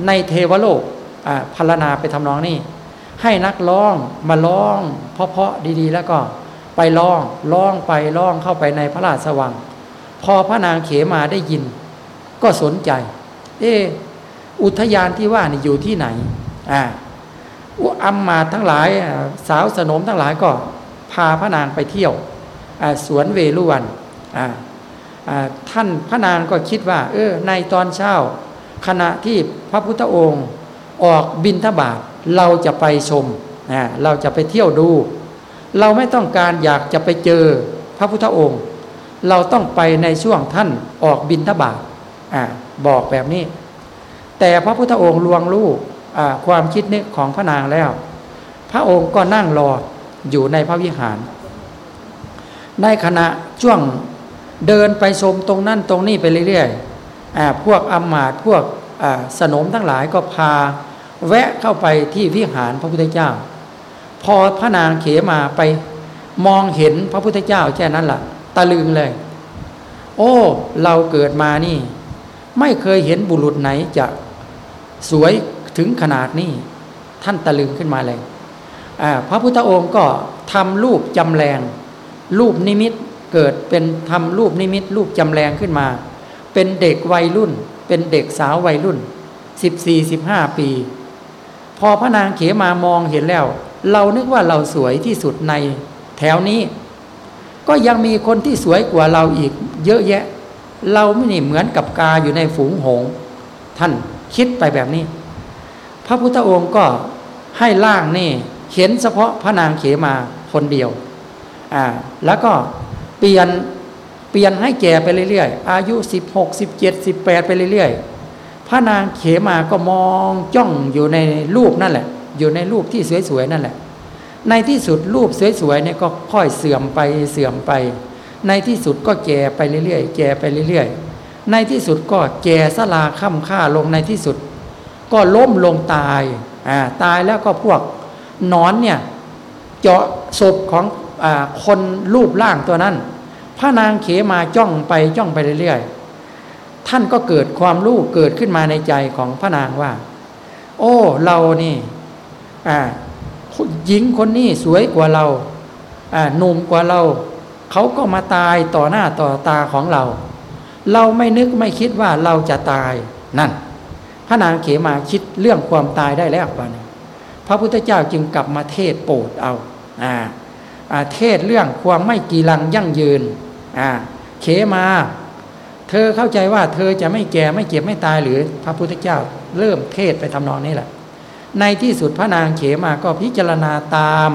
ในเทวโลกพัลนาไปทำนองนี้ ให้นักร้องมาร้องเพาะๆดีๆ แล้วก็ไปร้องร้องไปร้องเข้าไปในพระราชวัง พอพระนางเขมาได้ยิน ก็สนใจ เอออุทยานที่ว่านี่อยู่ที่ไหนอ่า อัมมาทั้งหลายสาวสนมทั้งหลายก็พาพระนางไปเที่ยวสวนเวลุวันท่านพระนางก็คิดว่า เออในตอนเช้า ขณะที่พระพุทธองค์ออกบินทบาทเราจะไปชมเราจะไปเที่ยวดู เราไม่ต้องการอยากจะไปเจอพระพุทธองค์ เราต้องไปในช่วงท่านออกบินทบาทบอกแบบนี้ แต่พระพุทธองค์ลวงลูก ความคิดนึกของพระนางแล้ว พระองค์ก็นั่งรออยู่ในพระวิหาร ในขณะช่วงเดินไปชมตรงนั่นตรงนี้ไปเรื่อยๆพวกอมาตพวกสนมทั้งหลายก็พา แวะเข้าไปที่วิหารพระพุทธเจ้า พอพระนางเขมาไปมองเห็นพระพุทธเจ้าแค่นั้นละ่ะตะลึงเลย โอ้ เราเกิดมานี่ ไม่เคยเห็นบุรุษไหนจะสวย ถึงขนาดนี้ท่านตะลึงขึ้นมาเลยพระพุทธองค์ก็ทำรูปจำแรงรูปนิมิตเกิดเป็นทำรูปนิมิตรูปจำแรงขึ้นมา เป็นเด็กวัยรุ่น เป็นเด็กสาววัยรุ่นสิบสี่สิบห้าปี พอพระนางเขมามองเห็นแล้ว เรานึกว่าเราสวยที่สุดในแถวนี้ ก็ยังมีคนที่สวยกว่าเราอีกเยอะแยะ เราไม่นี่เหมือนกับกาอยู่ในฝูงหง ท่านคิดไปแบบนี้ พระพุทธองค์ก็ให้ล่างนี่เห็นเฉพาะพระนางเขมาคนเดียวอ่าแล้วก็เปลี่ยนเปลี่ยนให้แก่ไปเรื่อยๆ อายุสิบหกสิบเจ็ดสิบแปดไปเรื่อยๆ พระนางเขมาก็มองจ้องอยู่ในรูปนั่นแหละ อยู่ในรูปที่สวยๆนั่นแหละ ในที่สุดรูปสวยๆเนี่ยก็ค่อยเสื่อมไปเสื่อมไป ในที่สุดก็แก่ไปเรื่อยๆ แก่ไปเรื่อยๆ ในที่สุดก็แก่สลาค่ำค่าลงในที่สุด ก็ล้มลงตายอ่าตายแล้วก็พวกนอนเนี่ยเจาะศพของอคนรูปร่างตัวนั้น พระนางเขมาจ้องไปจ้องไปเรื่อยๆ ท่านก็เกิดความรู้เกิดขึ้นมาในใจของพระนางว่า โอ้เรานี่อ่าหญิงคนนี้สวยกว่าเราอ่าหนุ่มกว่าเรา เขาก็มาตายต่อหน้าต่อตาของเรา เราไม่นึกไม่คิดว่าเราจะตายนั่น พระนางเขมาคิดเรื่องความตายได้แล้วบ้านี้พระพุทธเจ้าจึงกลับมาเทศโปรดเอาอ่าเทศเรื่องความไม่กีรังยั่งยืนอ่าเขมา เธอเข้าใจว่าเธอจะไม่แก่ไม่เจ็บไม่ตายหรือพระพุทธเจ้าเริ่มเทศไปทำนองนี้แหละ ในที่สุดพระนางเขมาก็พิจารณาตาม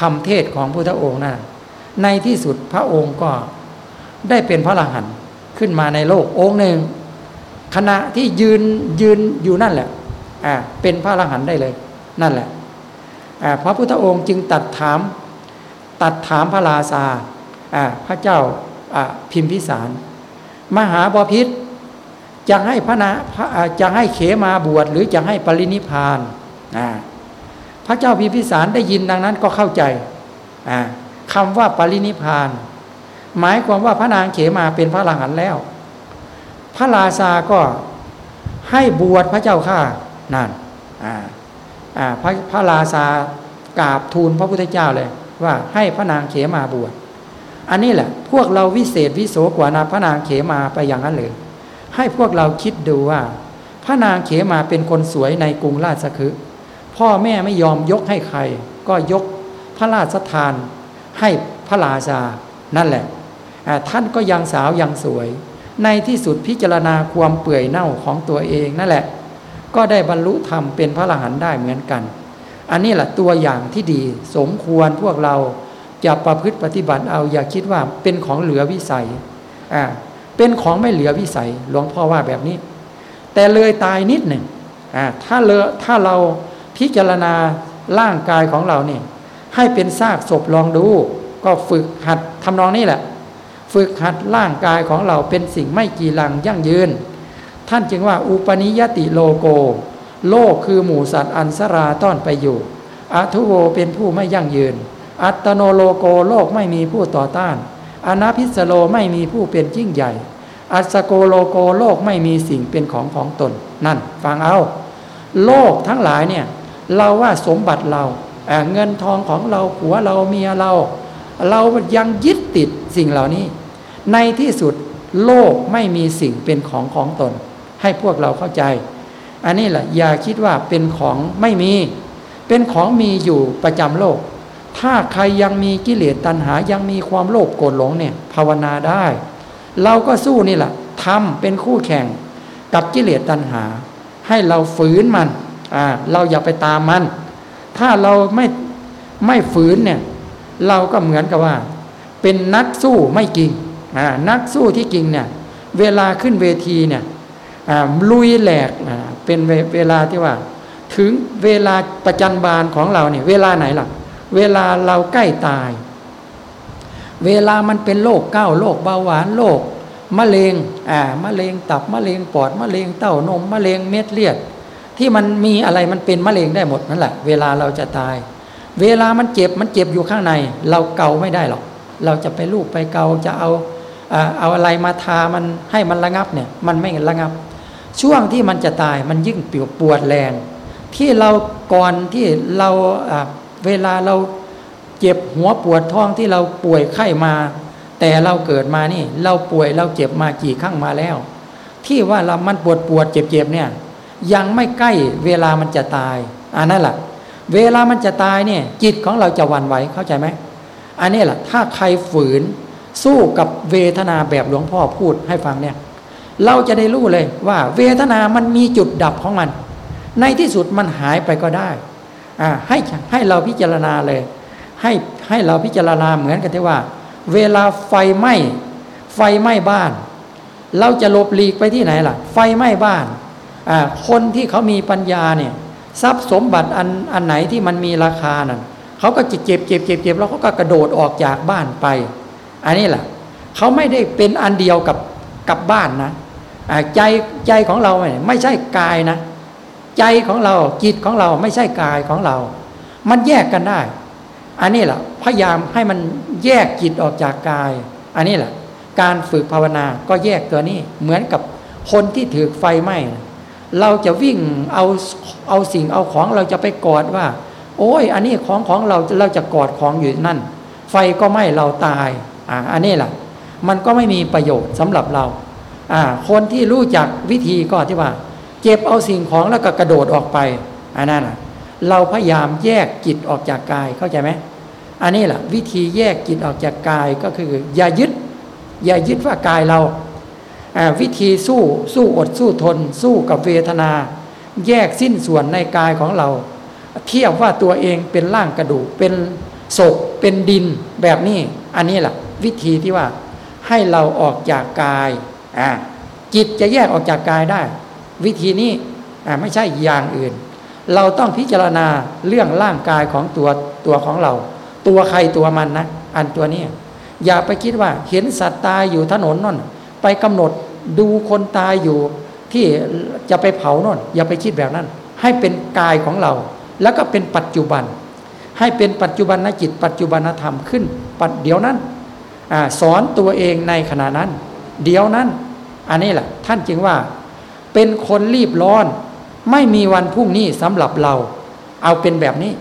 คำเทศของพุทธองค์นะในที่สุดพระองค์ก็ได้เป็นพระอรหันต์ขึ้นมาในโลกองค์หนึ่ง ขณะที่ยืนยืนอยู่นั่นแหละอ่าเป็นพระอรหันต์ได้เลย นั่นแหละพระพุทธองค์จึงตัดถาม ตัดถามพระราชาพระเจ้าพิมพิสาร มหาบพิษจะให้พระนาจะให้เขมาบวชหรือจะให้ปรินิพานพระเจ้าพิมพิสารได้ยินดังนั้นก็เข้าใจคำว่าปรินิพาน หมายความว่าพระนางเขมาเป็นพระอรหันต์แล้ว พระราชาก็ให้บวชพระเจ้าข้านั่นพระพระราชากราบทูลพระพุทธเจ้าเลย ว่าให้พระนางเขมาบวชอันนี้แหละ พวกเราวิเศษวิโสกว่านาพระนางเขมาไปอย่างนั้นเลยให้พวกเราคิดดูว่า พระนางเขมาเป็นคนสวยในกรุงราชคฤห์พ่อแม่ไม่ยอมยกให้ใคร ก็ยกพระราชทาน ให้พระราชานั่นแหละท่านก็ยังสาวยังสวย ในที่สุดพิจารณาความเปื่อยเน่าของตัวเองนั่นแหละ ก็ได้บรรลุธรรมเป็นพระอรหันต์ได้เหมือนกัน อันนี้แหละตัวอย่างที่ดีสมควรพวกเราจะประพฤติปฏิบัติเอาอย่าคิดว่าเป็นของเหลือวิสัยอ่าเป็นของไม่เหลือวิสัยหลวงพ่อว่าแบบนี้ แต่เลยตายนิดหนึ่งอ่าถ้าเลถ้าเราพิจารณาร่างกายของเราเนี่ยให้เป็นซากศพลองดู ก็ฝึกหัดทำนองนี้แหละ ฝึกหัดร่างกายของเราเป็นสิ่งไม่กีรังยั่งยืน ท่านจึงว่าอุปนิยติโลโก โลกคือหมู่สัตว์อันสราต้อนไปอยู่อัทธุโวเป็นผู้ไม่ยั่งยืน อัตตาโณ โลโกโลกไม่มีผู้ต่อต้าน อนภิสสโรไม่มีผู้เป็นยิ่งใหญ่ อัสสโกโลโกโลกไม่มีสิ่งเป็นของของตน นั่นฟังเอา โลกทั้งหลายเนี่ยเราว่าสมบัติเราเงินทองของเราผัวเราเมียเรา เรายังยึดติดสิ่งเหล่านี้ ในที่สุดโลกไม่มีสิ่งเป็นของของตน ให้พวกเราเข้าใจ อันนี้แหละอย่าคิดว่าเป็นของไม่มี เป็นของมีอยู่ประจำโลก ถ้าใครยังมีกิเลสตัณหายังมีความโลภโกรธหลงเนี่ยภาวนาได้ เราก็สู้นี่แหละทำเป็นคู่แข่งกับกิเลสตัณหา ให้เราฝืนมันอ่าเราอย่าไปตามมัน ถ้าเราไม่ไม่ฝืนเนี่ย เราก็เหมือนกับว่า เป็นนักสู้ไม่จริงนักสู้ที่จริงเนี่ย เวลาขึ้นเวทีเนี่ยลุยแหลกเป็นเวลาที่ว่า ถึงเวลาประจันบานของเราเนี่ย เวลาไหนล่ะ เวลาเราใกล้ตาย เวลามันเป็นโรคเก้าโรคเบาหวานโรคมะเร็งอ่ามะเร็งตับมะเร็งปอดมะเร็งเต้านมมะเร็งเม็ดเลือด ที่มันมีอะไรมันเป็นมะเร็งได้หมดนั่นแหละ เวลาเราจะตาย เวลามันเจ็บมันเจ็บอยู่ข้างใน เราเกาไม่ได้หรอก เราจะไปลูบไปเกาจะเอาเอาอะไรมาทามันให้มันระงับเนี่ยมันไม่ระงับ ช่วงที่มันจะตายมันยิ่งปวดแรง ที่เราก่อนที่เราเวลาเราเจ็บหัวปวดท้องที่เราป่วยไข้มา แต่เราเกิดมานี่ เราป่วยเราเจ็บมากี่ครั้งมาแล้ว ที่ว่าเรามันปวดปวดเจ็บเจ็บเนี่ยยังไม่ใกล้เวลามันจะตายอันนั้นแหละ เวลามันจะตายเนี่ย จิตของเราจะวันไหวเข้าใจไหมอันนี้แหละถ้าใครฝืนสู้กับเวทนาแบบหลวงพ่อพูดให้ฟังเนี่ย เราจะได้รู้เลยว่าเวทนามันมีจุดดับของมัน ในที่สุดมันหายไปก็ได้อ่าให้ให้เราพิจารณาเลย ให้ให้เราพิจารณาเหมือนกันที่ว่า เวลาไฟไหม้ไฟไหม้บ้าน เราจะหลบหลีกไปที่ไหนล่ะ ไฟไหม้บ้านอ่าคนที่เขามีปัญญาเนี่ย ทรัพย์สมบัติอันอันไหนที่มันมีราคานั่นเขาก็จะเจ็บเจ็บเจ็บเจ็บแล้วเขาก็กระโดดออกจากบ้านไป อันนี้แหละเขาไม่ได้เป็นอันเดียวกับกับบ้านนะใจใจของเราไม่ใช่กายนะ ใจของเราจิตของเราไม่ใช่กายของเรา มันแยกกันได้ อันนี้แหละพยายามให้มันแยกจิตออกจากกาย อันนี้แหละ การฝึกภาวนาก็แยกตัวนี้เหมือนกับคนที่ถือไฟไหม้ เราจะวิ่งเอาเอาสิ่งเอาของเราจะไปกอดว่า โอ้ย อันนี้ของของเราเราจะกอดของอยู่นั่น ไฟก็ไหม้เราตาย อ่าอันนี้แหละมันก็ไม่มีประโยชน์สำหรับเรา อ่า คนที่รู้จักวิธีก็ที่ว่าเก็บเอาสิ่งของแล้วก็กระโดดออกไปอันนั้นแหละเราพยายามแยกจิตออกจากกายเข้าใจไหมอันนี้แหละวิธีแยกจิตออกจากกายก็คือ อย่ายึด อย่ายึดว่ากายเรา วิธีสู้สู้อดสู้ทน สู้กับเวทนา แยกสิ้นส่วนในกายของเรา เทียบว่าตัวเองเป็นร่างกระดูกเป็นศพเป็นดินแบบนี้ อันนี้แหละวิธีที่ว่าให้เราออกจากกายจิตจะแยกออกจากกายได้ วิธีนี้ไม่ใช่อย่างอื่น เราต้องพิจารณาเรื่องร่างกายของตัวตัวของเรา ตัวใครตัวมันนะอันตัวนี้อย่าไปคิดว่าเห็นสัตว์ตายอยู่ถนนนั่นไปกำหนด ดูคนตายอยู่ที่จะไปเผาน่นอย่าไปคิดแบบนั้น ให้เป็นกายของเรา แล้วก็เป็นปัจจุบัน ให้เป็นปัจจุบันนจิต ปัจจุบันธรรมขึ้นปัดเดี๋ยวนั้นอสอนตัวเองในขณะนั้น เดี๋ยวนั้น อันนี้แหละท่านจึงว่า เป็นคนรีบร้อน ไม่มีวันพรุ่งนี้สำหรับเรา เอาเป็นแบบนี้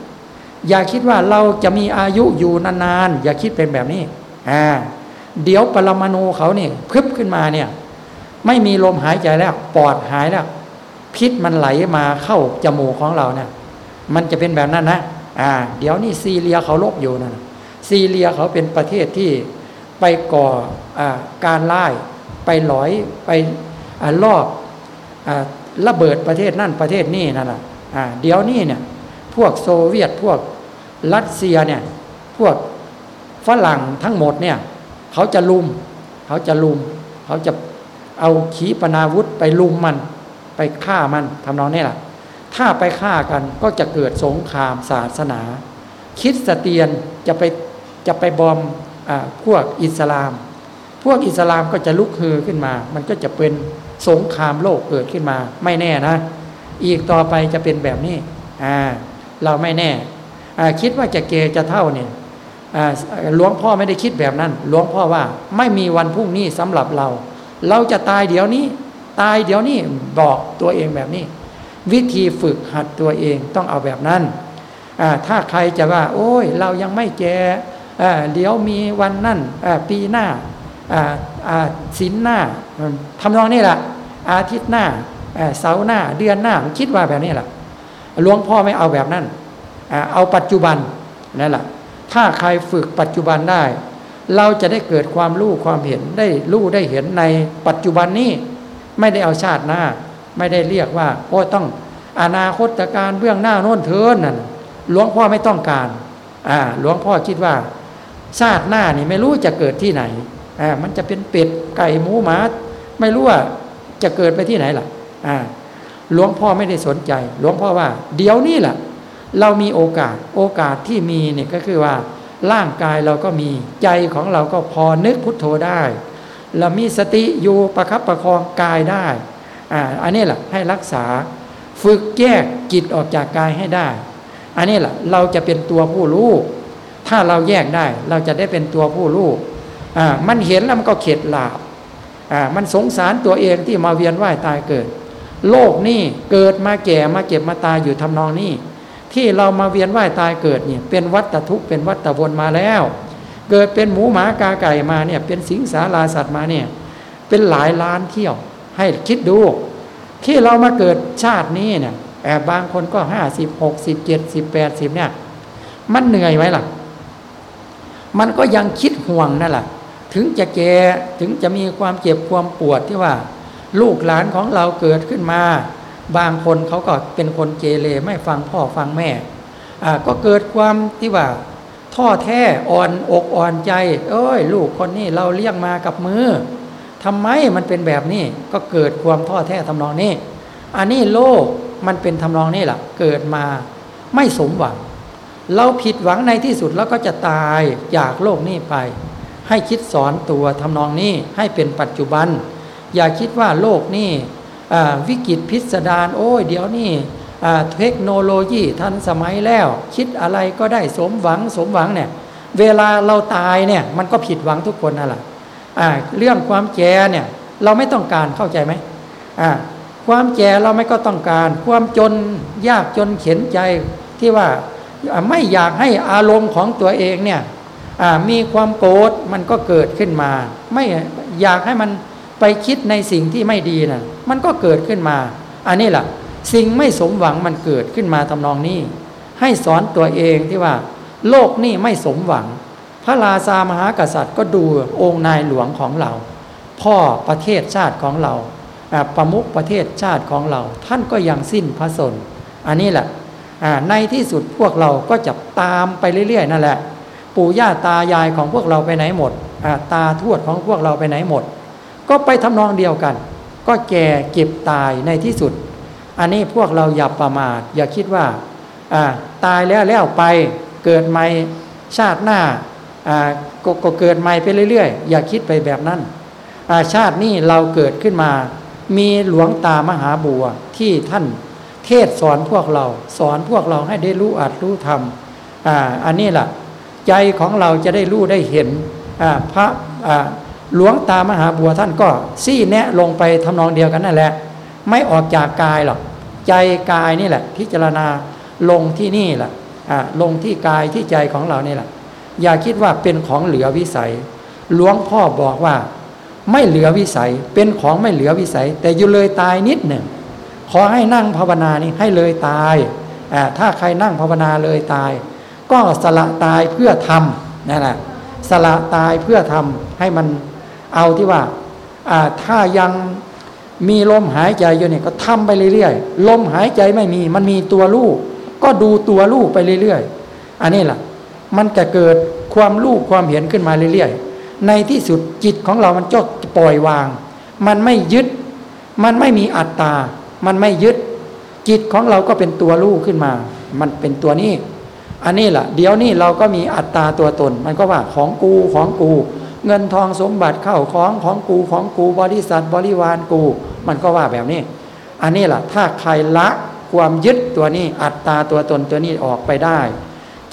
อย่าคิดว่าเราจะมีอายุอยู่นานๆอย่าคิดเป็นแบบนี้อ่าเดี๋ยวปรมาณูเขาเนี่ยพึบขึ้นมาเนี่ย ไม่มีลมหายใจแล้ว ปอดหายแล้ว พิษมันไหลมาเข้าจมูกของเราเนี่ย มันจะเป็นแบบนั้นนะอ่า เดี๋ยวนี้ซีเรียเขาลบอยู่นะซีเรียเขาเป็นประเทศที่ไปก่ออการไล่ไปหลอยไปอรอบอระเบิดประเทศนั่นประเทศนี่นั่นแหละเดี๋ยวนี้เนี่ย พวกโซเวียตพวกรัสเซียเนี่ย พวกฝรั่งทั้งหมดเนี่ย เขาจะลุม เขาจะลุม เขาจะ เอาขีปนาวุธไปลุมมัน ไปฆ่ามันทำนองนี้แหละถ้าไปฆ่ากันก็จะเกิดสงครามศาสนา คิดสเตียนจะไปจะไปบอมอพวกอิสลาม พวกอิสลามก็จะลุกฮือขึ้นมา มันก็จะเป็นสงครามโลกเกิดขึ้นมา ไม่แน่นะ อีกต่อไปจะเป็นแบบนี้อ่าเราไม่แน่คิดว่าจะเกจะเท่าเนี่ยหลวงพ่อไม่ได้คิดแบบนั้น หลวงพ่อว่าไม่มีวันพรุ่งนี้สำหรับเรา เราจะตายเดี๋ยวนี้ ตายเดี๋ยวนี้บอกตัวเองแบบนี้ วิธีฝึกหัดตัวเองต้องเอาแบบนั้นถ้าใครจะว่า โอ้ย เรายังไม่แก่เดี๋ยวมีวันนั่นปีหน้าสินหน้าทำนองนี้แหละอาทิตย์หน้าเสาร์หน้าเดือนหน้าคิดว่าแบบนี้แหละหลวงพ่อไม่เอาแบบนั้น เอาปัจจุบันนั่นแหละถ้าใครฝึกปัจจุบันได้ เราจะได้เกิดความรู้ความเห็นได้รู้ได้เห็นในปัจจุบันนี้ ไม่ได้เอาชาติหน้า ไม่ได้เรียกว่า โอ้ต้องอนาคตการเบื้องหน้าโน้นเทินนั่นหลวงพ่อไม่ต้องการอ่าหลวงพ่อคิดว่า ชาติหน้านี่ไม่รู้จะเกิดที่ไหนอ่ามันจะเป็นเป็ดไก่หมูหมาไม่รู้ว่าจะเกิดไปที่ไหนล่ะอ่าหลวงพ่อไม่ได้สนใจ หลวงพ่อว่า เดี๋ยวนี้แหละเรามีโอกาสโอกาสที่มีเนี่ยก็คือว่า ร่างกายเราก็มีใจของเราก็พอนึกพุทโธได้เรามีสติอยู่ประคับประคองกายได้อ่าอันนี้แหละให้รักษาฝึกแยกจิตออกจากกายให้ได้ อันนี้แหละเราจะเป็นตัวผู้รู้ถ้าเราแยกได้เราจะได้เป็นตัวผู้รู้อ่ามันเห็นแล้วมันก็เข็ดหลาบอ่ามันสงสารตัวเองที่มาเวียนว่ายตายเกิด โลกนี่เกิดมาแก่มาเก็บมาตายอยู่ทำนองนี้ ที่เรามาเวียนว่ายตายเกิดเนี่ยเป็นวัฏทุกข์เป็นวัฏวนมาแล้ว เกิดเป็นหมูหมากาไก่มาเนี่ยเป็นสิงสาราสัตว์มาเนี่ยเป็นหลายล้านเที่ยว ให้คิดดู ที่เรามาเกิดชาตินี้เนี่ยแอบบางคนก็ห้าสิบหกสิบเจ็ดสิบแปดสิบเนี่ยมันเหนื่อยไหมล่ะ มันก็ยังคิดห่วงนั่นแหละถึงจะแก่ถึงจะมีความเจ็บความปวดที่ว่า ลูกหลานของเราเกิดขึ้นมา บางคนเขาก็เป็นคนเกเรไม่ฟังพ่อฟังแม่ก็เกิดความที่ว่าท่อแท้อ่อนอกอ่อนใจ เอ้ย ลูกคนนี้เราเลี้ยงมากับมือทำไมมันเป็นแบบนี้ก็เกิดความท่อแท้ทำนองนี้ อันนี้โลกมันเป็นทำนองนี้แหละเกิดมาไม่สมหวัง เราผิดหวังในที่สุดแล้วก็จะตายจากโลกนี้ไป ให้คิดสอนตัวทำนองนี้ให้เป็นปัจจุบัน อย่าคิดว่าโลกนี้ วิกฤตพิสดารโอ้ยเดี๋ยวนี้เทคโนโลยีทันสมัยแล้ว คิดอะไรก็ได้สมหวังสมหวังเนี่ยเวลาเราตายเนี่ยมันก็ผิดหวังทุกคนนั่นแหละเรื่องความแก่เนี่ยเราไม่ต้องการเข้าใจไหมความแก่เราไม่ก็ต้องการ ความจนยากจนเข็นใจที่ว่าไม่อยากให้อารมณ์ของตัวเองเนี่ยมีความโกรธมันก็เกิดขึ้นมา ไม่อยากให้มันไปคิดในสิ่งที่ไม่ดีนะ่ะ มันก็เกิดขึ้นมา อันนี้แหละสิ่งไม่สมหวังมันเกิดขึ้นมาทำนองนี้ ให้สอนตัวเองที่ว่า โลกนี่ไม่สมหวัง พระราชามหากษัตริย์ก็ดูองค์นายหลวงของเรา พ่อประเทศชาติของเราประมุขประเทศชาติของเรา ท่านก็ยังสิ้นพระสนอันนี้แหละในที่สุดพวกเราก็จะตามไปเรื่อยๆนั่นแหละ ปู่ย่าตายายของพวกเราไปไหนหมดตาทวดของพวกเราไปไหนหมด ก็ไปทำนองเดียวกัน ก็แก่เก็บตายในที่สุด อันนี้พวกเราอย่าประมาท อย่าคิดว่าตายแล้วแล้วไปเกิดใหม่ชาติหน้ากก็เกิดใหม่ไปเรื่อยๆ อย่าคิดไปแบบนั้นชาตินี้เราเกิดขึ้นมา มีหลวงตามหาบัวที่ท่านเทศสอนพวกเรา สอนพวกเราให้ได้รู้อัดรู้ทำอันนี้แหละใจของเราจะได้รู้ได้เห็นพระ หลวงตามหาบัวท่านก็ซี่แนะลงไปทำนองเดียวกันนั่นแหละ ไม่ออกจากกายหรอกใจกายนี่แหละ พิจารณาลงที่นี่แหละลงที่กายที่ใจของเรานี่แหละ อย่าคิดว่าเป็นของเหลือวิสัย หลวงพ่อบอกว่า ไม่เหลือวิสัย เป็นของไม่เหลือวิสัย แต่อยู่เลยตายนิดหนึ่งขอให้นั่งภาวนานี่ให้เลยตายถ้าใครนั่งภาวนาเลยตาย ก็สละตายเพื่อทำนั่นแหละสละตายเพื่อทำให้มัน เอาที่ว่าถ้ายังมีลมหายใจอยู่เนี่ยก็ทำไปเรื่อยๆลมหายใจไม่มี มันมีตัวลูก ก็ดูตัวลูกไปเรื่อยๆ อันนี้แหละมันจะเกิดความลูกความเห็นขึ้นมาเรื่อยๆ ในที่สุดจิตของเรามันจกปล่อยวาง มันไม่ยึด มันไม่มีอัตตา มันไม่ยึด จิตของเราก็เป็นตัวลูกขึ้นมา มันเป็นตัวนี้ อันนี้แหละเดี๋ยวนี้เราก็มีอัตตาตัวตน มันก็ว่าของกูของกู เงินทองสมบัติเข้าของของกูของกูบริษัทบริวารกู มันก็ว่าแบบนี้ อันนี้แหละถ้าใครละความยึดตัวนี้อัตตาตัวตนตัวนี้ออกไปได้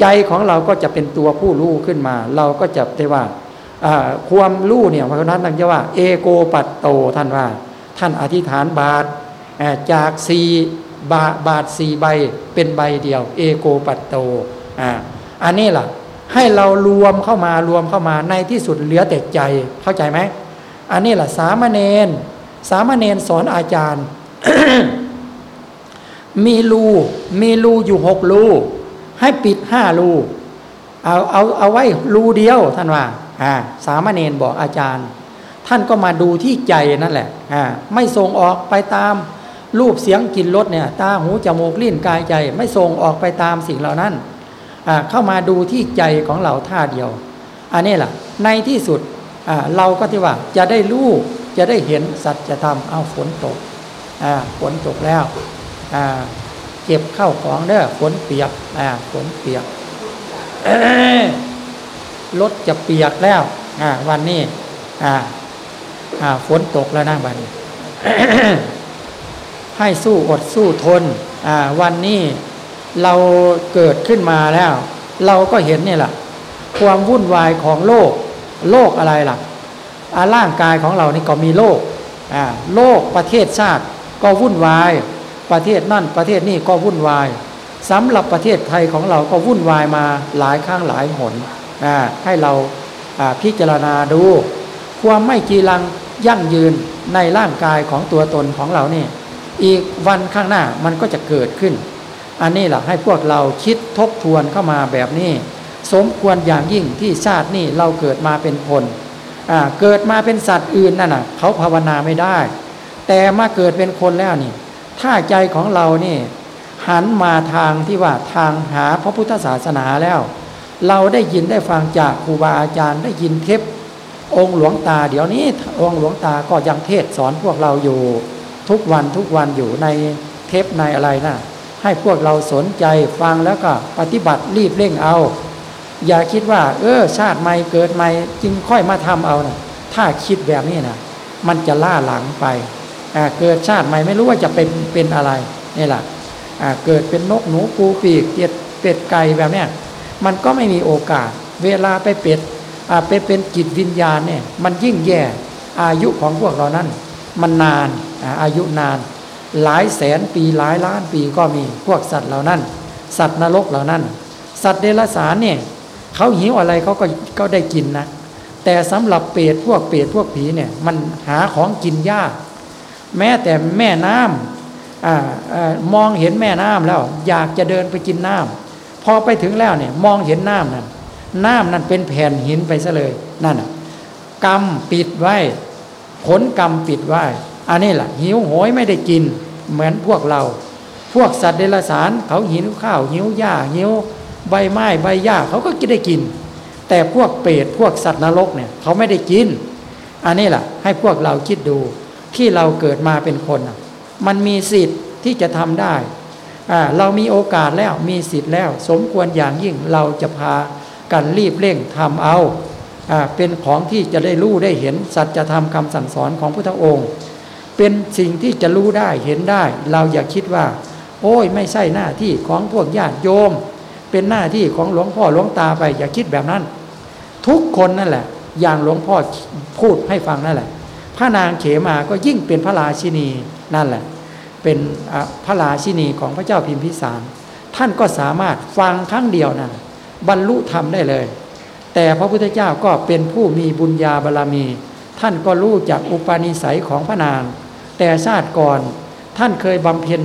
ใจของเราก็จะเป็นตัวผู้รู้ขึ้นมา เราก็จะได้ว่าความรู้เนี่ยพระนั้นนั่นจะว่า เอโกปัตโตท่านว่า ท่านอธิษฐานบาทจากสีบาบาทสีใบเป็นใบเดียว เอโกปัตโตอ่าอันนี้แหละ ให้เรารวมเข้ามารวมเข้ามาในที่สุดเหลือแต่ใจเข้าใจไหมอันนี้แหละสามเณรสามเณรสอนอาจารย์ มีรูมีรูอยู่หกรูให้ปิดห้ารูเอาเอาเอาไว้รูเดียวท่านว่าอ่าสามเณรบอกอาจารย์ ท่านก็มาดูที่ใจนั่นแหละอ่าไม่ส่งออกไปตามรูปเสียงกลิ่นรสเนี่ย ตาหูจมูกลิ้นกายใจ ไม่ส่งออกไปตามสิ่งเหล่านั้น เข้ามาดูที่ใจของเราท่าเดียว อันนี้แหละในที่สุดเราก็ที่ว่าจะได้รู้จะได้เห็นสัจธรรมเอาฝนตกฝนตกแล้วเก็บเข้าของเด้อฝนเปียกฝนเปียกรถจะเปียกแล้ววันนี้ฝนตกแล้วนะบัดนี้ให้สู้อดสู้ทนวันนี้ เราเกิดขึ้นมาแล้ว เราก็เห็นนี่แหละความวุ่นวายของโลก โลกอะไรล่ะร่างกายของเรานี่ก็มีโลกโลกประเทศชาติก็วุ่นวาย ประเทศนั่นประเทศนี่ก็วุ่นวายสำหรับประเทศไทยของเราก็วุ่นวายมาหลายครั้งหลายหนให้เราพิจารณาดู ความไม่จีรังยั่งยืนในร่างกายของตัวตนของเรานี่ อีกวันข้างหน้ามันก็จะเกิดขึ้น อันนี้แหละให้พวกเราคิดทบทวนเข้ามาแบบนี้ สมควรอย่างยิ่งที่ชาตินี่เราเกิดมาเป็นคนเกิดมาเป็นสัตว์อื่นนั่นน่ะเขาภาวนาไม่ได้ แต่มาเกิดเป็นคนแล้วนี่ ถ้าใจของเรานี่หันมาทางที่ว่าทางหาพระพุทธศาสนาแล้ว เราได้ยินได้ฟังจากครูบาอาจารย์ได้ยินเทปองค์หลวงตาเดี๋ยวนี้องค์หลวงตาก็ยังเทศสอนพวกเราอยู่ ทุกวันทุกวันอยู่ในเทปในอะไรน่ะ ให้พวกเราสนใจฟังแล้วก็ปฏิบัติรีบเร่งเอา อย่าคิดว่า เออ ชาติใหม่เกิดใหม่จึงค่อยมาทำเอานะถ้าคิดแบบนี้นะมันจะล่าหลังไปเกิดชาติใหม่ไม่รู้ว่าจะเป็นเป็นอะไรนี่แหละเกิดเป็นนกหนูปูปีกเจ็ดเป็ดไก่แบบเนี้ยมันก็ไม่มีโอกาส เวลาไปเป็ดไปเป็นจิตวิญญาณเนี่ยมันยิ่งแย่อายุของพวกเรานั้น มันนานอายุนาน หลายแสนปีหลายล้านปีก็มีพวกสัตว์เหล่านั้น สัตว์นรกเหล่านั้น สัตว์เดรัจฉานเนี่ยเขาหิวอะไรเขาก็ก็ได้กินนะ แต่สำหรับเปรตพวกเปรตพวกผีเนี่ยมันหาของกินยาก แม้แต่แม่น้ำอมองเห็นแม่น้ำแล้ว อยากจะเดินไปกินน้ำพอไปถึงแล้วเนี่ยมองเห็นน้ำนั้นน้ำนั้นเป็นแผ่นหินไปซะเลยนั่นกรรมปิดไว้ ผลกรรมปิดไว้ อันนี้แหละหิวโหยไม่ได้กิน เหมือนพวกเรา พวกสัตว์เดรัจฉานเขาหิวข้าวหิวหญ้าหิวใบไม้ใบหญ้าเขาก็กินได้กิน แต่พวกเปรตพวกสัตว์นรกเนี่ยเขาไม่ได้กิน อันนี้แหละให้พวกเราคิดดูที่เราเกิดมาเป็นคน มันมีสิทธิ์ที่จะทำได้ เรามีโอกาสแล้วมีสิทธิ์แล้ว สมควรอย่างยิ่งเราจะพากันรีบเร่งทำเอาเป็นของที่จะได้รู้ได้เห็นสัจธรรมคำสั่งสอนของพระองค์ เป็นสิ่งที่จะรู้ได้เห็นได้ เราอย่าคิดว่า โอ้ยไม่ใช่หน้าที่ของพวกญาติโยม เป็นหน้าที่ของหลวงพ่อหลวงตาไป อย่าคิดแบบนั้น ทุกคนนั่นแหละ อย่างหลวงพ่อพูดให้ฟังนั่นแหละ พระนางเขมาก็ยิ่งเป็นพระราชินีนั่นแหละ เป็นพระราชินีของพระเจ้าพิมพิสาร ท่านก็สามารถฟังครั้งเดียวนะบรรลุธรรมได้เลย แต่พระพุทธเจ้าก็เป็นผู้มีบุญญาบารรมี ท่านก็รู้จากอุปนิสัยของพระนาง แต่ชาติก่อน ท่านเคยบำเพ็ญ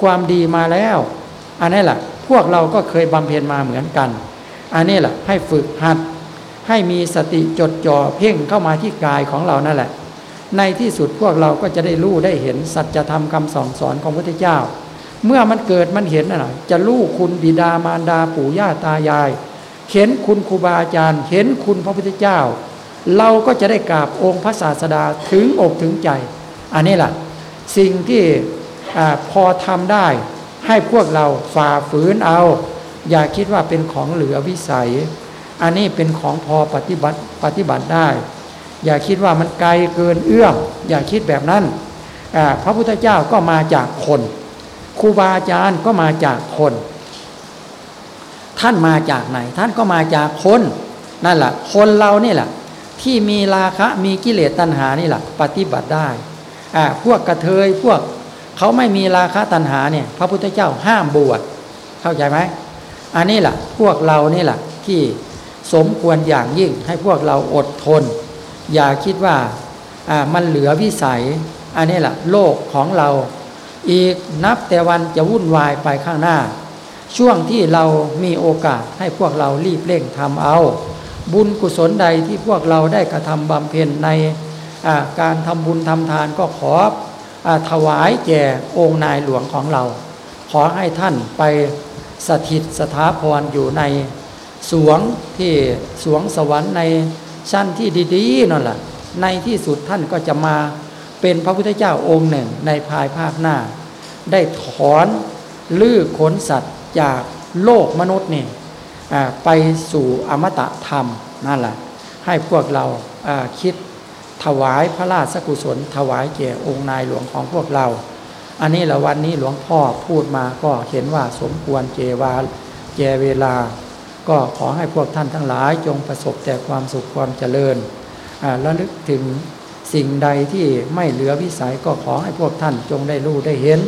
ความดีมาแล้ว อันนี้แหละพวกเราก็เคยบำเพ็ญมาเหมือนกัน อันนี้แหละให้ฝึกหัด ให้มีสติจดจ่อเพ่งเข้ามาที่กายของเรานั่นแหละ ในที่สุดพวกเราก็จะได้รู้ได้เห็นสัจธรรมคำสอนสอนของพระพุทธเจ้า เมื่อมันเกิดมันเห็นน่ะจะรู้คุณบิดามารดาปู่ย่าตายาย เห็นคุณครูบาอาจารย์ เห็นคุณพระพุทธเจ้า เราก็จะได้กราบองค์พระศาสดาถึงอกถึงใจ อันนี้แหละสิ่งที่อพอทำได้ ให้พวกเราฝ่าฝืนเอา อย่าคิดว่าเป็นของเหลือวิสัย อันนี้เป็นของพอปฏิบัติปฏิบัติได้ อย่าคิดว่ามันไกลเกินเอื้อมอย่าคิดแบบนั้นพระพุทธเจ้าก็มาจากคนครูบาอาจารย์ก็มาจากคน ท่านมาจากไหน ท่านก็มาจากคนนั่นแหละคนเรานี่แหละที่มีราคะมีกิเลสตัณหานี่แหละปฏิบัติได้ พวกกระเทยพวกเขาไม่มีราคะตัณหาเนี่ย พระพุทธเจ้าห้ามบวชเข้าใจไหมอันนี้แหละพวกเรานี่แหละที่สมควรอย่างยิ่งให้พวกเราอดทน อย่าคิดว่าอ่ามันเหลือวิสัย อันนี้แหละโลกของเรา อีกนับแต่วันจะวุ่นวายไปข้างหน้า ช่วงที่เรามีโอกาสให้พวกเรารีบเร่งทำเอา บุญกุศลใดที่พวกเราได้กระทำบำเพ็ญใน การทำบุญทำทานก็ขออถวายแก่องค์นายหลวงของเรา ขอให้ท่านไปสถิตสถาพรอยู่ในสวงที่สวงสวรรค์ในชั้นที่ดีๆนั่นแหละในที่สุดท่านก็จะมาเป็นพระพุทธเจ้าองค์หนึ่งในภายภาคหน้า ได้ถอนลื้อขนสัตว์จากโลกมนุษย์นี่ไปสู่อมตะธรรมนั่นแหละให้พวกเราคิด ถวายพระราชกุศล ถวายแก่องค์นายหลวงของพวกเรา อันนี้ละวันนี้หลวงพ่อพูดมาก็เห็นว่าสมควรเจวาแจเวลา ก็ขอให้พวกท่านทั้งหลายจงประสบแต่ความสุขความเจริญแล้วนึกถึงสิ่งใดที่ไม่เหลือวิสัยก็ขอให้พวกท่านจงได้รู้ได้เห็น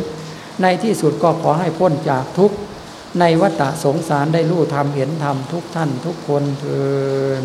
ในที่สุดก็ขอให้พ้นจากทุกข์ในวัฏสงสารได้รู้ธรรมเห็นธรรมทุกท่านทุกคนเถิด